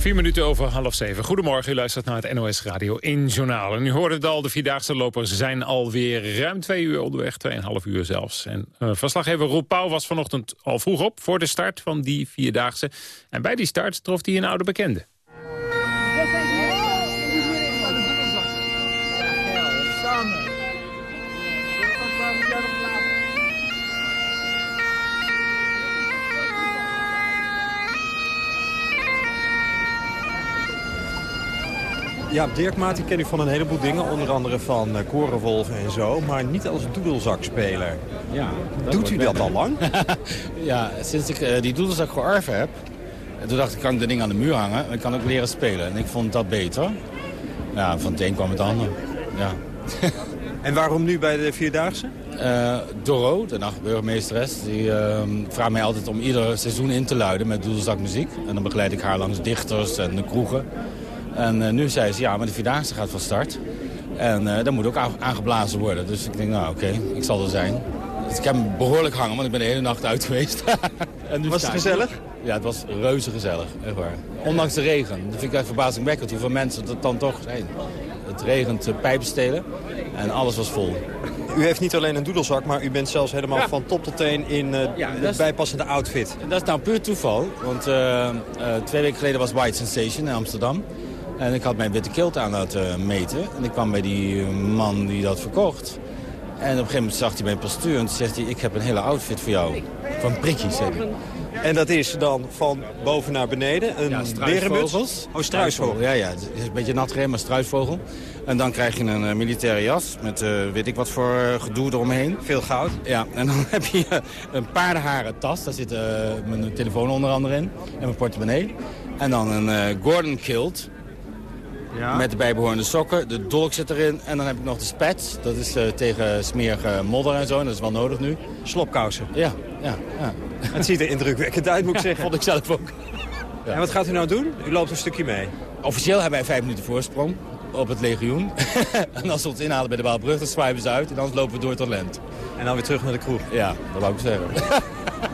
Vier minuten over half zeven. Goedemorgen, u luistert naar het NOS Radio 1 Journaal. En u hoorde het al, de Vierdaagse lopers zijn alweer ruim twee uur onderweg. Tweeënhalf uur zelfs. En uh, verslaggever Roep Pauw was vanochtend al vroeg op voor de start van die Vierdaagse. En bij die start trof hij een oude bekende. Ja, Dirk die ken ik van een heleboel dingen. Onder andere van uh, Korenwolf en zo. Maar niet als doedelzakspeler. Ja, Doet u dat al lang? ja, sinds ik uh, die doedelzak geërven heb. Toen dacht ik, kan ik de ding aan de muur hangen. En ik kan ook leren spelen. En ik vond dat beter. Ja, van het een kwam het ander. Ja. en waarom nu bij de Vierdaagse? Uh, Doro, de nachtburgemeesteres, die uh, vraagt mij altijd om ieder seizoen in te luiden met Doedelzak muziek. En dan begeleid ik haar langs dichters en de kroegen. En uh, nu zei ze, ja, maar de Vierdaagse gaat van start. En uh, dat moet ook aangeblazen worden. Dus ik denk, nou oké, okay, ik zal er zijn. Dus ik heb hem behoorlijk hangen, want ik ben de hele nacht uit geweest. en was het gezellig? Ja, het was reuze gezellig, echt waar. Ondanks de regen. Dat vind ik echt verbazingwekkend hoeveel mensen dat dan toch zijn. Het regent uh, pijpenstelen en alles was vol. U heeft niet alleen een doedelzak, maar u bent zelfs helemaal ja. van top tot teen in uh, ja, de bijpassende outfit. Dat is nou puur toeval, want twee weken geleden was White Sensation in Amsterdam. En ik had mijn witte kilt aan laten meten. En ik kwam bij die man die dat verkocht. En op een gegeven moment zag hij mijn postuur en zegt hij... ik heb een hele outfit voor jou. Van prikjes, zei hij. En dat is dan van boven naar beneden? Een ja, struisvogels. Oh, struisvogel. Ja, ja, het is een beetje nat gereden, maar struisvogel. En dan krijg je een uh, militaire jas met uh, weet ik wat voor uh, gedoe eromheen. Veel goud. Ja, en dan heb je een paardenharen tas. Daar zit mijn telefoon onder andere in. En mijn portemonnee. En dan een Gordon kilt. Ja. Met de bijbehorende sokken. De dolk zit erin. En dan heb ik nog de spats. Dat is uh, tegen smerige modder en zo. En dat is wel nodig nu. Slopkousen. Ja, ja, ja. Het ziet er indrukwekkend uit, moet ik zeggen. vond ik zelf ook. Ja. En wat gaat u nou doen? U loopt een stukje mee. Officieel hebben wij vijf minuten voorsprong op het legioen. en als ze ons inhalen bij de Waalbrug, dan swipen ze uit. En dan lopen we door tot Lent. En dan weer terug naar de kroeg. Ja, dat wou ik zeggen.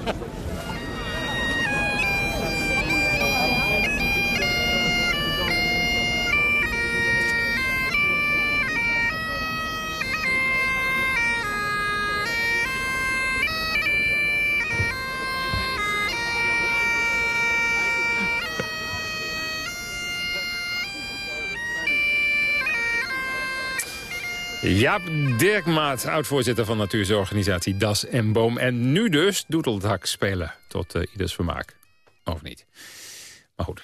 Jaap Dirkmaat, oud-voorzitter van natuurzorganisatie Das en Boom. En nu dus doedeldak spelen, tot uh, ieders vermaak. Of niet. Maar goed.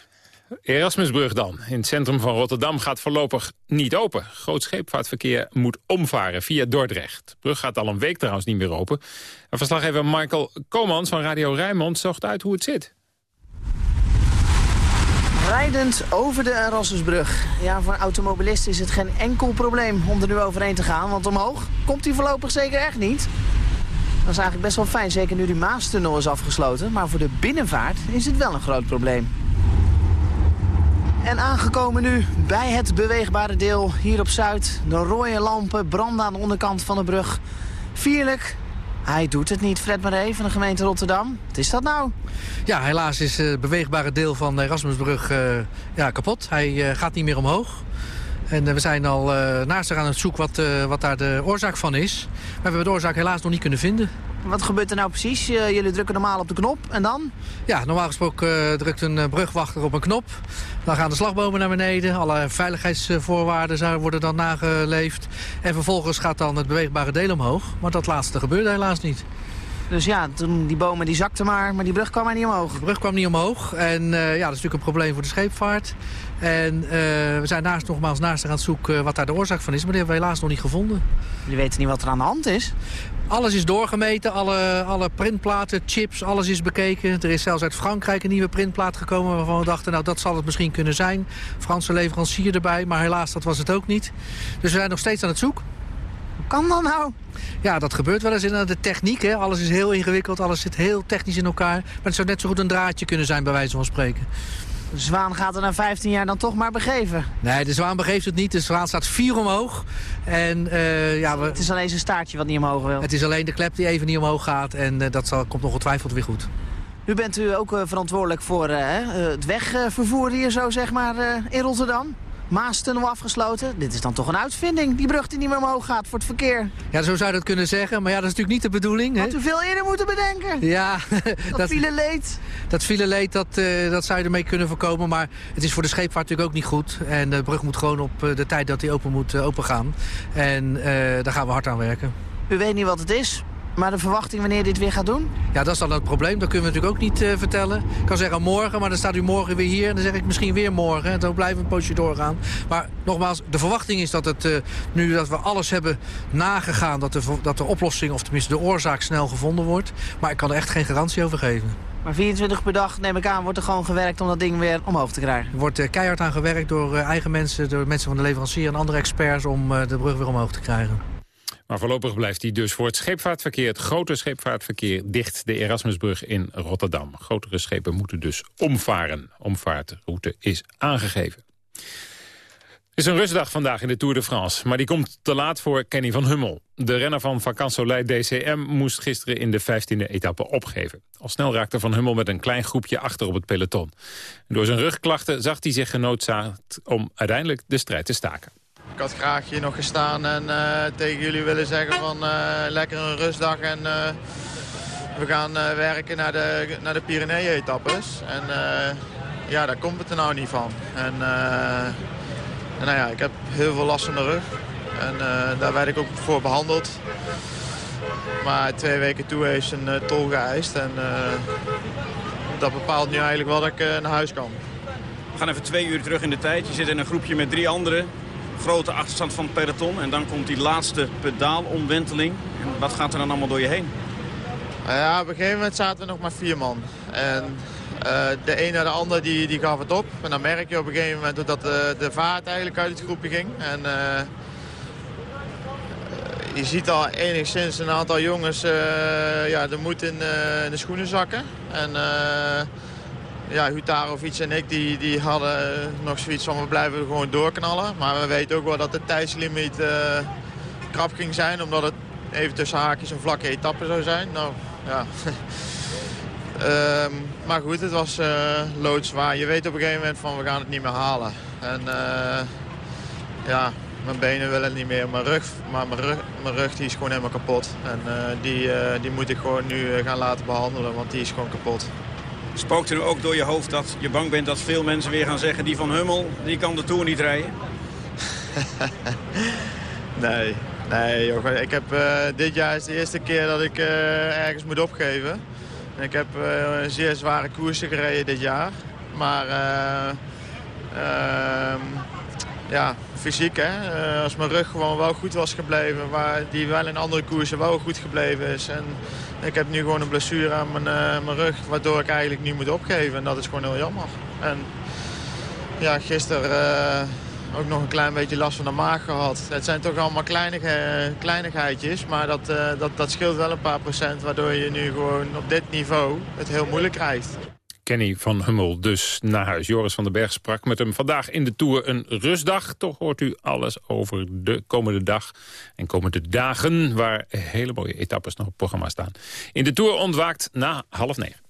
Erasmusbrug dan. In het centrum van Rotterdam gaat voorlopig niet open. Groot scheepvaartverkeer moet omvaren via Dordrecht. De brug gaat al een week trouwens niet meer open. En verslaggever Michael Komans van Radio Rijnmond zocht uit hoe het zit rijdend over de Erasmusbrug. Ja, voor automobilisten is het geen enkel probleem om er nu overheen te gaan. Want omhoog komt hij voorlopig zeker echt niet. Dat is eigenlijk best wel fijn, zeker nu die Maastunnel is afgesloten. Maar voor de binnenvaart is het wel een groot probleem. En aangekomen nu bij het beweegbare deel hier op Zuid. De rode lampen branden aan de onderkant van de brug. Vierlijk hij doet het niet, Fred Maree van de gemeente Rotterdam. Wat is dat nou? Ja, helaas is het beweegbare deel van de Erasmusbrug uh, ja, kapot. Hij gaat niet meer omhoog. En uh, we zijn al naast aan het zoeken wat, wat daar de oorzaak van is. Maar we hebben de oorzaak helaas nog niet kunnen vinden. Wat gebeurt er nou precies? jullie drukken normaal op de knop en dan? Ja, normaal gesproken drukt een brugwachter op een knop. Dan gaan de slagbomen naar beneden. Alle veiligheidsvoorwaarden worden dan nageleefd. En vervolgens gaat dan het beweegbare deel omhoog. Maar dat laatste gebeurde helaas niet. Dus ja, toen die bomen die zakten maar, maar die brug kwam maar niet omhoog. De brug kwam niet omhoog. En uh, ja, dat is natuurlijk een probleem voor de scheepvaart. En uh, we zijn naast, nogmaals naast aan het zoeken wat daar de oorzaak van is. Maar die hebben we helaas nog niet gevonden. Jullie weten niet wat er aan de hand is? Alles is doorgemeten, alle, alle printplaten, chips, alles is bekeken. Er is zelfs uit Frankrijk een nieuwe printplaat gekomen... waarvan we dachten, nou dat zal het misschien kunnen zijn. Franse leverancier erbij, maar helaas dat was het ook niet. Dus we zijn nog steeds aan het zoeken. Hoe kan dat nou? Ja, dat gebeurt wel eens in de techniek. Hè. Alles is heel ingewikkeld, alles zit heel technisch in elkaar. Maar het zou net zo goed een draadje kunnen zijn, bij wijze van spreken. De zwaan gaat er na 15 jaar dan toch maar begeven. Nee, de zwaan begeeft het niet. De zwaan staat vier omhoog. En, uh, ja, we... Het is alleen zijn staartje wat niet omhoog wil. Het is alleen de klep die even niet omhoog gaat. En uh, dat zal, komt ongetwijfeld weer goed. Nu bent u ook uh, verantwoordelijk voor het wegvervoer hier zo, zeg maar, in Rotterdam. Maastunnel afgesloten. Dit is dan toch een uitvinding, die brug die niet meer omhoog gaat voor het verkeer. Ja, zo zou je dat kunnen zeggen. Maar ja, dat is natuurlijk niet de bedoeling. Had u veel eerder moeten bedenken. Ja. Dat, dat file leed. Dat file leed, dat, uh, dat zou je ermee kunnen voorkomen. Maar het is voor de scheepvaart natuurlijk ook niet goed. En de brug moet gewoon op eh, de tijd dat die open moet open gaan. En uh, daar gaan we hard aan werken. U weet niet wat het is, maar de verwachting wanneer dit weer gaat doen? Ja, dat is dan het probleem. Dat kunnen we natuurlijk ook niet uh, vertellen. Ik kan zeggen morgen, maar dan staat u morgen weer hier. En dan zeg ik misschien weer morgen. En dan blijven we een poosje doorgaan. Maar nogmaals, de verwachting is dat het, uh, nu dat we alles hebben nagegaan... Dat de, dat de oplossing, of tenminste de oorzaak, snel gevonden wordt. Maar ik kan er echt geen garantie over geven. Maar 24 per dag, neem ik aan, wordt er gewoon gewerkt om dat ding weer omhoog te krijgen? Er wordt uh, keihard aan gewerkt door eigen mensen, door mensen van de leverancier en andere experts... om de brug weer omhoog te krijgen. Maar voorlopig blijft die dus voor het scheepvaartverkeer, het grote scheepvaartverkeer, dicht. De Erasmusbrug in Rotterdam. Grotere schepen moeten dus omvaren. Omvaartroute is aangegeven. Het is een rustdag vandaag in de Tour de France, maar die komt te laat voor Kenny van Hummel. De renner van Vacansoleil DCM moest gisteren in de 15e etappe opgeven. Al snel raakte Van Hummel met een klein groepje achter op het peloton. Door zijn rugklachten zag hij zich genoodzaakt om uiteindelijk de strijd te staken. Ik had graag hier nog gestaan en uh, tegen jullie willen zeggen van uh, lekker een rustdag en uh, we gaan werken naar de, naar de Pyrenee-etappes. En ja, daar komt het er nou niet van. En, en nou ja, ik heb heel veel last van de rug. En daar werd ik ook voor behandeld. Maar twee weken toe heeft een tol geëist. En dat bepaalt nu eigenlijk wel dat ik naar huis kan. We gaan even twee uur terug in de tijd. Je zit in een groepje met drie anderen grote achterstand van het peloton. En dan komt die laatste pedaalomwenteling. En wat gaat er dan allemaal door je heen? Nou ja, op een gegeven moment zaten we nog maar vier man. En uh, de een naar de ander die, die gaf het op. En dan merk je op een gegeven moment dat de, de vaart eigenlijk uit het groepje ging. En uh, je ziet al enigszins een aantal jongens uh, ja, de moed in, in, de schoenen zakken. En ja, Hutarovic en ik die, die hadden nog zoiets van we blijven gewoon doorknallen. Maar we weten ook wel dat de tijdslimiet uh, krap ging zijn. Omdat het even tussen haakjes een vlakke etappe zou zijn. Nou, ja. um, maar goed, het was uh, loodzwaar. Je weet op een gegeven moment van we gaan het niet meer halen. En ja, mijn benen willen niet meer. Mijn rug, maar mijn rug, mijn rug die is gewoon helemaal kapot. En die, die moet ik gewoon nu gaan laten behandelen, want die is gewoon kapot. Spookt er ook door je hoofd dat je bang bent dat veel mensen weer gaan zeggen... die van Hummel, die kan de Tour niet rijden? nee, nee joh. Ik heb, uh, dit jaar is de eerste keer dat ik uh, ergens moet opgeven. Ik heb uh, zeer zware koersen gereden dit jaar. Maar ehm, ja, fysiek hè. als mijn rug gewoon wel goed was gebleven... waar die wel in andere koersen wel goed gebleven is... En, ik heb nu gewoon een blessure aan mijn, uh, mijn rug, waardoor ik eigenlijk nu moet opgeven. En dat is gewoon heel jammer. En ja, gisteren uh, ook nog een klein beetje last van de maag gehad. Het zijn toch allemaal kleinige, kleinigheidjes, maar dat, uh, dat, dat scheelt wel een paar procent. Waardoor je nu gewoon op dit niveau het heel moeilijk krijgt. Kenny van Hummel dus naar huis. Joris van den Berg sprak met hem vandaag in de Tour een rustdag. Toch hoort u alles over de komende dag en komende dagen... waar hele mooie etappes nog op programma staan. In de Tour ontwaakt na half negen.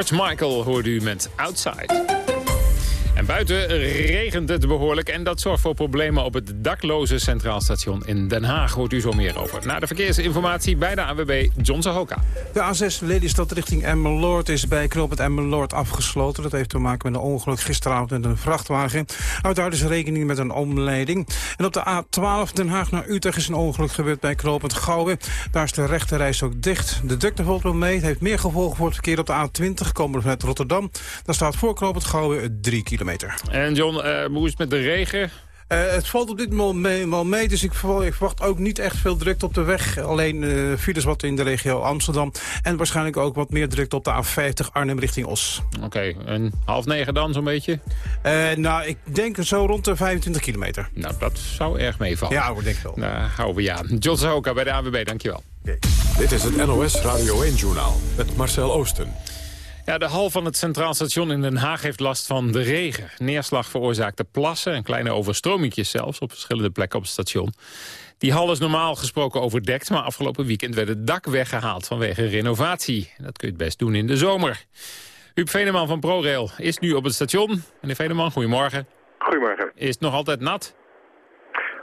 George Michael hoorde u met Outside. En buiten regent het behoorlijk en dat zorgt voor problemen op het dakloze Centraal Station in Den Haag. Hoort u zo meer over. Na de verkeersinformatie bij de AWB John Zahoka. De A6 Lelystad richting Emmeloord is bij knooppunt Emmeloord afgesloten. Dat heeft te maken met een ongeluk gisteravond met een vrachtwagen. Uiteraard is rekening met een omleiding. En op de A12 Den Haag naar Utrecht is een ongeluk gebeurd bij knooppunt Gouwen. Daar is de rechterreis ook dicht. De drukte valt wel mee. Het heeft meer gevolgen voor het verkeer op de A20 komen vanuit Rotterdam. Daar staat voor knooppunt Gouwen 3 kilometer. En John, uh, hoe is het met de regen? Uh, het valt op dit moment wel mee, dus ik verwacht ook niet echt veel drukte op de weg. Alleen uh, files wat in de regio Amsterdam. En waarschijnlijk ook wat meer drukte op de A50 Arnhem richting Os. Oké, okay, en half negen dan zo'n beetje? Uh, nou, ik denk zo rond de 25 kilometer. Nou, dat zou erg meevallen. Ja, ik denk wel. Nou, houden we ja. John Zahoka bij de AWB, dankjewel. Okay. Dit is het NOS Radio 1-journaal met Marcel Oosten. Ja, de hal van het Centraal Station in Den Haag heeft last van de regen. Neerslag veroorzaakte plassen en kleine overstromingjes zelfs... op verschillende plekken op het station. Die hal is normaal gesproken overdekt... maar afgelopen weekend werd het dak weggehaald vanwege renovatie. En dat kun je het best doen in de zomer. Huub Veneman van ProRail is nu op het station. Meneer Veneman, goedemorgen. Goedemorgen. Is het nog altijd nat?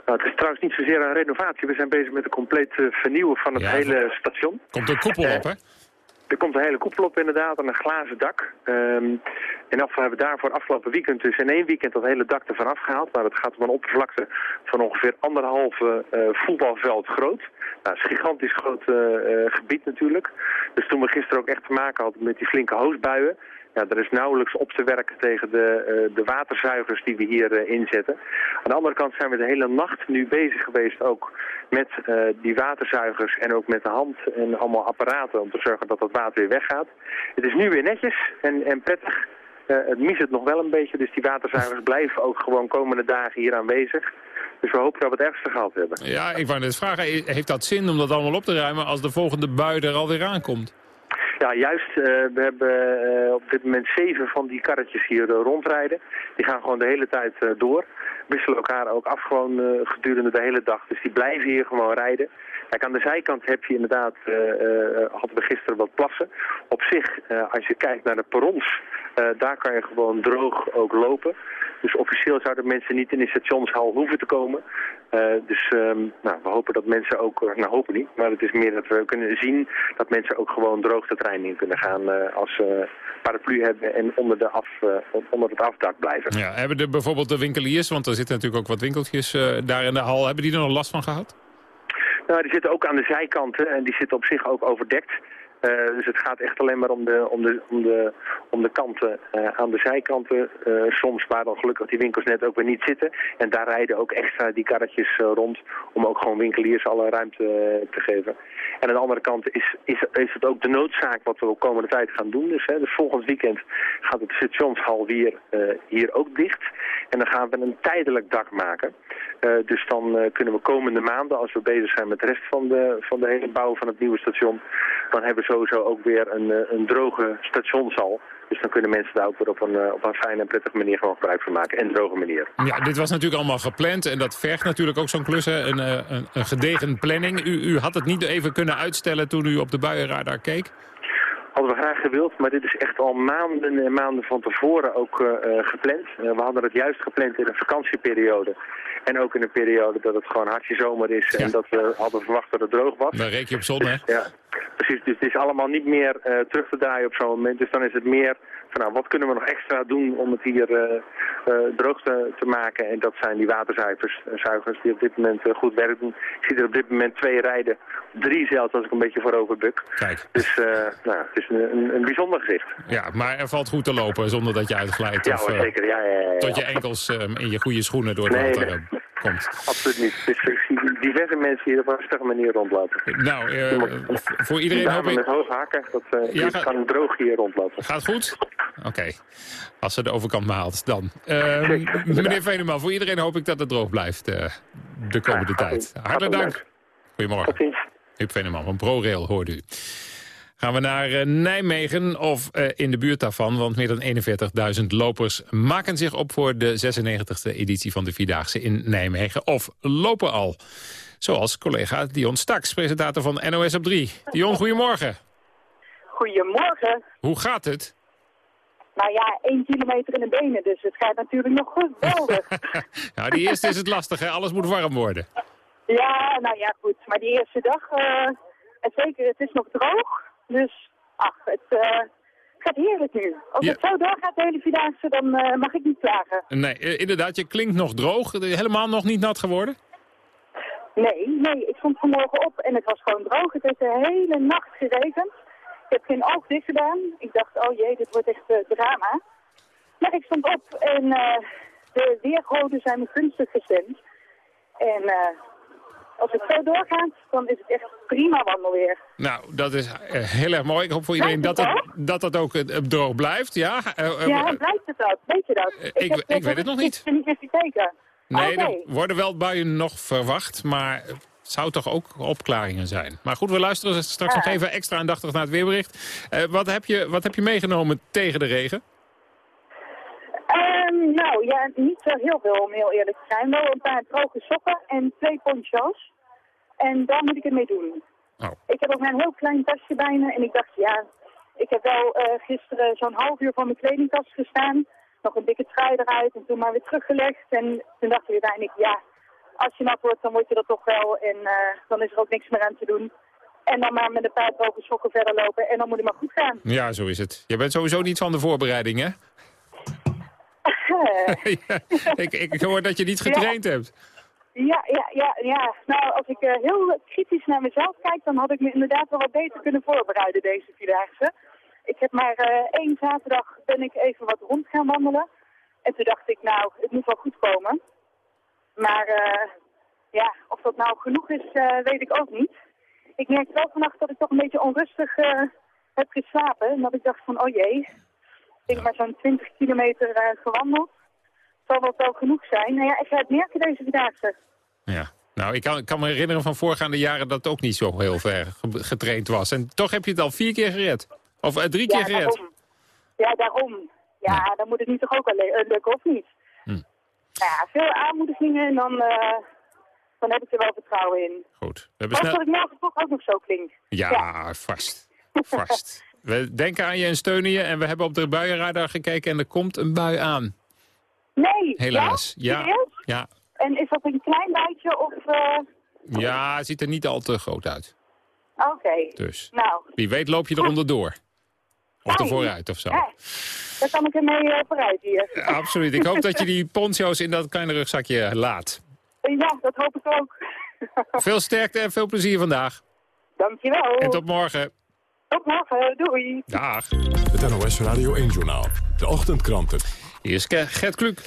Nou, het is trouwens niet zozeer een renovatie. We zijn bezig met een compleet vernieuwen van het Ja, hele station. Komt een koepel op, hè? Er komt een hele koepel op inderdaad en een glazen dak. Ehm en af, we hebben daarvoor afgelopen weekend dus in één weekend dat hele dak ervan afgehaald. Maar dat gaat om een oppervlakte van ongeveer anderhalve eh, voetbalveld groot. Nou, dat is een gigantisch groot eh, eh, gebied natuurlijk. Dus toen we gisteren ook echt te maken hadden met die flinke hoosbuien... Ja, er is nauwelijks op te werken tegen de, eh, de waterzuigers die we hier eh, inzetten. Aan de andere kant zijn we de hele nacht nu bezig geweest ook met eh, die waterzuigers en ook met de hand en allemaal apparaten om te zorgen dat dat water weer weggaat. Het is nu weer netjes en, en prettig. Het mis het nog wel een beetje, dus die waterzuigers blijven ook gewoon komende dagen hier aanwezig. Dus we hopen dat we het ergste gehad hebben. Ja, ik wou net vragen, heeft dat zin om dat allemaal op te ruimen... als de volgende bui er alweer aankomt? Ja, juist. eh, we hebben eh, op dit moment zeven van die karretjes hier eh, rondrijden. Die gaan gewoon de hele tijd door. Wisselen elkaar ook af gewoon gedurende de hele dag. Dus die blijven hier gewoon rijden. Kijk, aan de zijkant heb je inderdaad, hadden we gisteren wat plassen. Op zich, als je kijkt naar de perrons, daar kan je gewoon droog ook lopen. Dus officieel zouden mensen niet in de stationshal hoeven te komen. Eh, dus ehm, nou, we hopen dat mensen ook, eh, nou hopen niet, maar het is meer dat we kunnen zien dat mensen ook gewoon droog de trein in kunnen gaan eh, als ze paraplu hebben en onder, de af, onder het afdak blijven. Ja, hebben er bijvoorbeeld de winkeliers, want er zitten natuurlijk ook wat winkeltjes daar in de hal... hebben die er nog last van gehad? Nou, die zitten ook aan de zijkanten en die zitten op zich ook overdekt. Eh, dus het gaat echt alleen maar om de, om de, om de, om de kanten eh, aan de zijkanten. eh, soms waar dan gelukkig die winkels net ook weer niet zitten. En daar rijden ook extra die karretjes rond om ook gewoon winkeliers alle ruimte te geven. En aan de andere kant is, is, is het ook de noodzaak wat we de komende tijd gaan doen. Dus, hè, dus volgend weekend gaat het stationshal weer eh, hier ook dicht. En dan gaan we een tijdelijk dak maken. Eh, dus dan eh, kunnen we komende maanden, als we bezig zijn met de rest van de, van de hele bouw van het nieuwe station, dan hebben we sowieso ook weer een, een droge stationshal. Dus dan kunnen mensen daar ook weer op een, eh, op een fijne en prettige manier gewoon gebruik van maken. En droge manier. Ja, dit was natuurlijk allemaal gepland en dat vergt natuurlijk ook zo'n klus, hè, een, eh, een, een gedegen planning. U, u had het niet even kunnen uitstellen toen u op de buienradar keek? Hadden we graag gewild, maar dit is echt al maanden en maanden van tevoren ook eh, gepland. We hadden het juist gepland in een vakantieperiode. En ook in een periode dat het gewoon hartje zomer is en dat we hadden verwacht dat het droog was. Daar reek je op zon, hè? Ja, precies. Dus het is allemaal niet meer eh, terug te draaien op zo'n moment. Dus dan is het meer van nou, wat kunnen we nog extra doen om het hier eh, eh, droog te, te maken. En dat zijn die waterzuigers eh, zuigers die op dit moment goed werk doen. Ik zie er op dit moment twee rijden. Drie zelfs als ik een beetje voorover buk. Kijk. Dus nou, het is een, een, een bijzonder gezicht. Ja, maar er valt goed te lopen zonder dat je uitglijdt. Ja of, hoor, zeker. Ja, ja, ja. Tot je enkels eh, in je goede schoenen door het Nee, water nee. Eh, komt. Absoluut niet. Dus ik zie diverse mensen hier op een rustige manier rondlopen. Nou, eh, voor iedereen hoop ik... met hoge hakken, dat eh Ja, die ga- gaan droog hier rondlopen. Gaat goed? Oké. Als ze de overkant behaalt, dan. Eh, meneer Veneman, voor iedereen hoop ik dat het droog blijft eh, de komende tijd. Hartelijk dank. Goedemorgen. Huub Veneman van ProRail hoort u. Gaan we naar eh, Nijmegen of eh, in de buurt daarvan. Want meer dan 41.000 lopers maken zich op voor de 96e editie van de Vierdaagse in Nijmegen. Of lopen al. Zoals collega Dion Staks, presentator van NOS op 3. Dion, goedemorgen. Goedemorgen. Hoe gaat het? Nou ja, één kilometer in de benen, dus het gaat natuurlijk nog geweldig. nou, die eerste is het lastig, hè? Alles moet warm worden. Ja, nou ja, goed. Maar die eerste dag, uh, en zeker, het is nog droog. Dus, ach, het uh, gaat heerlijk nu. Als het zo doorgaat, de hele Vierdaagse, dan uh, mag ik niet klagen. Nee, inderdaad, je klinkt nog droog. Helemaal nog niet nat geworden? Nee, nee. Ik stond vanmorgen op en het was gewoon droog. Het heeft de hele nacht geregend. Ik heb geen oog dicht gedaan. Ik dacht, oh jee, dit wordt echt drama. Maar ik stond op en de weergoden zijn me gunstig gestemd. En als het zo doorgaat, dan is het echt prima wandelweer. Nou, dat is eh, heel erg mooi. Ik hoop voor iedereen dat, het, dat dat ook uh, droog blijft. Ja, uh, ja blijft het ook? Weet je dat? Ik, ik, ik weet het nog niet. Ik niet gekeken. Nee, er worden wel buien nog verwacht, maar het zou toch ook opklaringen zijn. Maar goed, we luisteren straks nog even extra aandachtig naar het weerbericht. wat, heb je, wat heb je meegenomen tegen de regen? Um, nou ja, niet zo heel veel om heel eerlijk te zijn. Wel een paar droge sokken en twee poncho's. En daar moet ik het mee doen. Oh. Ik heb ook een heel klein tasje bij me en ik dacht, ja, ik heb wel uh, gisteren zo'n half uur voor mijn kledingtas gestaan. Nog een dikke trui eruit en toen maar weer teruggelegd. En toen dacht ik uiteindelijk, ja, als je nat wordt, dan word je dat toch wel. En uh, dan is er ook niks meer aan te doen. En dan maar met een paar droge sokken verder lopen en dan moet het maar goed gaan. Ja, zo is het. Je bent sowieso niet van de voorbereiding, hè? ja, ik, ik hoor dat je niet getraind hebt. Ja, ja, ja, ja. Nou, als ik uh, heel kritisch naar mezelf kijk, dan had ik me inderdaad wel wat beter kunnen voorbereiden deze Vierdaagse. Ik heb maar uh, één zaterdag ben ik even wat rond gaan wandelen. En toen dacht ik, nou, het moet wel goed komen. Maar uh, ja, of dat nou genoeg is, weet ik ook niet. Ik merkte wel vannacht dat ik toch een beetje onrustig heb geslapen. En dat ik dacht van, oh jee, ik maar zo'n 20 kilometer uh, gewandeld. Zal dat wel genoeg zijn? Nou ja, ik ga het merken deze Vierdaagse. Ja. Nou, ik kan, kan, me herinneren van voorgaande jaren dat het ook niet zo heel ver getraind was. En toch heb je het al vier keer gered. Of uh, drie ja, keer gered. Daarom. Ja, daarom. Ja, dan moet het nu toch ook alleen uh, lukken, of niet? Hm. Nou ja, veel aanmoedigingen en dan, uh, dan heb ik er wel vertrouwen in. Goed. We hebben snel... dat ik nou toch ook nog zo klink. Ja, ja. vast. Vast. We denken aan je en steunen je en we hebben op de buienradar gekeken en er komt een bui aan. Nee. Helaas. Ja? Ja. ja. En is dat een klein buitje of... Uh... Ja, het ziet er niet al te groot uit. Oké. Okay. Dus. Nou. Wie weet loop je er onderdoor. Of er vooruit of zo. Ja. Daar kan ik ermee uh, vooruit hier. Ja, absoluut. Ik hoop dat je die poncho's in dat kleine rugzakje laat. Ja, dat hoop ik ook. veel sterkte en veel plezier vandaag. Dankjewel. En tot morgen. Tot morgen, doei. Dag. Het NOS Radio 1-journaal. De ochtendkranten. Hier is Gert Kluk.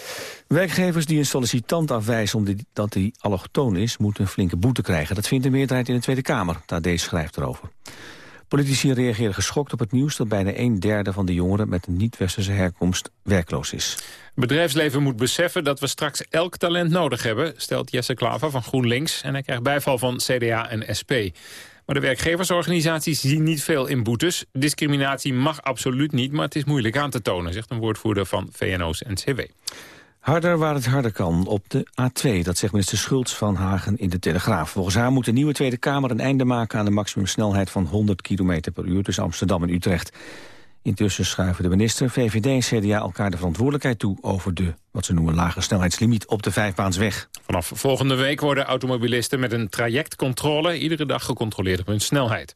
Werkgevers die een sollicitant afwijzen omdat hij allochtoon is... moeten een flinke boete krijgen. Dat vindt de meerderheid in de Tweede Kamer. Daar schrijft erover. Politici reageren geschokt op het nieuws dat bijna een derde van de jongeren met een niet-westerse herkomst werkloos is. Het bedrijfsleven moet beseffen dat we straks elk talent nodig hebben, stelt Jesse Klaver van GroenLinks. En hij krijgt bijval van CDA en SP. Maar de werkgeversorganisaties zien niet veel in boetes. Discriminatie mag absoluut niet, maar het is moeilijk aan te tonen... zegt een woordvoerder van VNO's en CW. Harder waar het harder kan op de A2, dat zegt minister Schultz van Hagen in de Telegraaf. Volgens haar moet de nieuwe Tweede Kamer een einde maken aan de maximumsnelheid van 100 km per uur tussen Amsterdam en Utrecht. Intussen schuiven de minister, VVD en CDA elkaar de verantwoordelijkheid toe... over de, wat ze noemen, lage snelheidslimiet op de vijfbaansweg. Vanaf volgende week worden automobilisten met een trajectcontrole... iedere dag gecontroleerd op hun snelheid.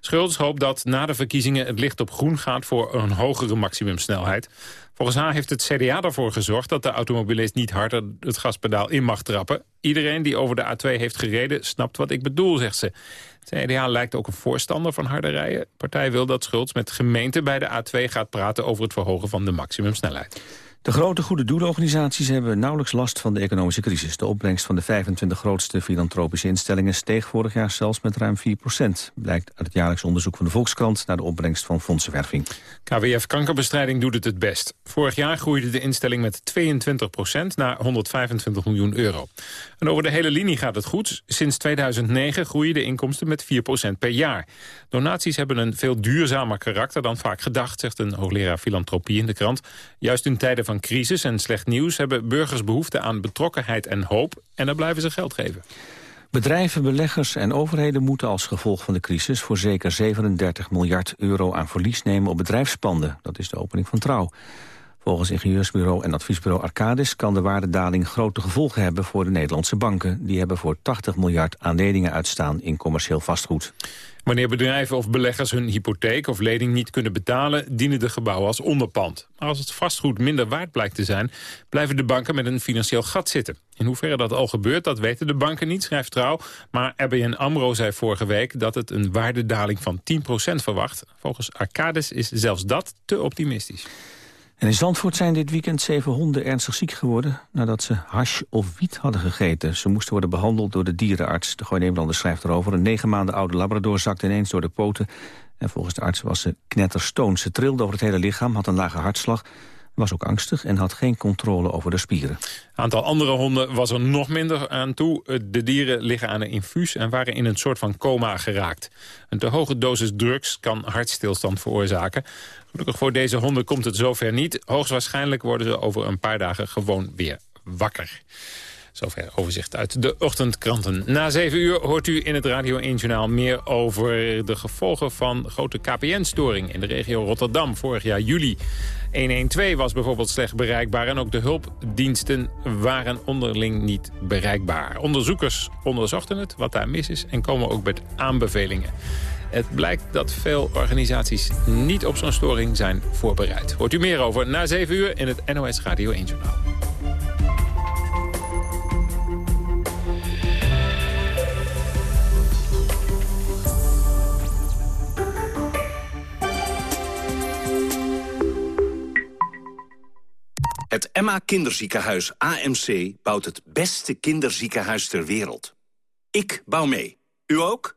Schultz hoopt dat na de verkiezingen het licht op groen gaat... voor een hogere maximumsnelheid. Volgens haar heeft het CDA ervoor gezorgd dat de automobilist niet harder het gaspedaal in mag trappen. Iedereen die over de A2 heeft gereden snapt wat ik bedoel, zegt ze. Het CDA lijkt ook een voorstander van harde rijden. De partij wil dat Schultz met gemeenten bij de A2 gaat praten over het verhogen van de maximumsnelheid. De grote goede doelenorganisaties hebben nauwelijks last van de economische crisis. De opbrengst van de 25 grootste filantropische instellingen steeg vorig jaar zelfs met ruim 4% blijkt uit het jaarlijks onderzoek van de Volkskrant naar de opbrengst van fondsenwerving. KWF Kankerbestrijding doet het het best. Vorig jaar groeide de instelling met 22% naar 125 miljoen euro. En over de hele linie gaat het goed. Sinds 2009 groeien de inkomsten met 4% per jaar. Donaties hebben een veel duurzamer karakter dan vaak gedacht, zegt een hoogleraar filantropie in de krant. Juist in tijden van crisis en slecht nieuws... hebben burgers behoefte aan betrokkenheid en hoop. En dan blijven ze geld geven. Bedrijven, beleggers en overheden moeten als gevolg van de crisis... voor zeker 37 miljard euro aan verlies nemen op bedrijfspanden. Dat is de opening van Trouw. Volgens ingenieursbureau en adviesbureau Arcadis kan de waardedaling grote gevolgen hebben voor de Nederlandse banken. Die hebben voor 80 miljard aan leningen uitstaan in commercieel vastgoed. Wanneer bedrijven of beleggers hun hypotheek of lening niet kunnen betalen... dienen de gebouwen als onderpand. Maar als het vastgoed minder waard blijkt te zijn... blijven de banken met een financieel gat zitten. In hoeverre dat al gebeurt, dat weten de banken niet, schrijft Trouw. Maar ABN AMRO zei vorige week dat het een waardedaling van 10% verwacht. Volgens Arcadis is zelfs dat te optimistisch. In Zandvoort zijn dit weekend zeven honden ernstig ziek geworden... nadat ze hash of wiet hadden gegeten. Ze moesten worden behandeld door de dierenarts. De Gooi Nederlander schrijft erover. Een negen maanden oude labrador zakte ineens door de poten. En volgens de arts was ze knetterstoon. Ze trilde over het hele lichaam, had een lage hartslag was ook angstig en had geen controle over de spieren. Aantal andere honden was er nog minder aan toe. De dieren liggen aan een infuus en waren in een soort van coma geraakt. Een te hoge dosis drugs kan hartstilstand veroorzaken. Gelukkig voor deze honden komt het zover niet. Hoogstwaarschijnlijk worden ze over een paar dagen gewoon weer wakker. Zover overzicht uit de ochtendkranten. Na zeven uur hoort u in het Radio 1-journaal meer over de gevolgen van grote KPN-storing in de regio Rotterdam vorig jaar juli. 112 was bijvoorbeeld slecht bereikbaar en ook de hulpdiensten waren onderling niet bereikbaar. Onderzoekers onderzochten het, wat daar mis is, en komen ook met aanbevelingen. Het blijkt dat veel organisaties niet op zo'n storing zijn voorbereid. Hoort u meer over na 7 uur in het NOS Radio 1 Journaal. Het Emma Kinderziekenhuis AMC bouwt het beste kinderziekenhuis ter wereld. Ik bouw mee. U ook?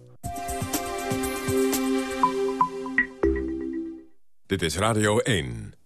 Dit is Radio 1.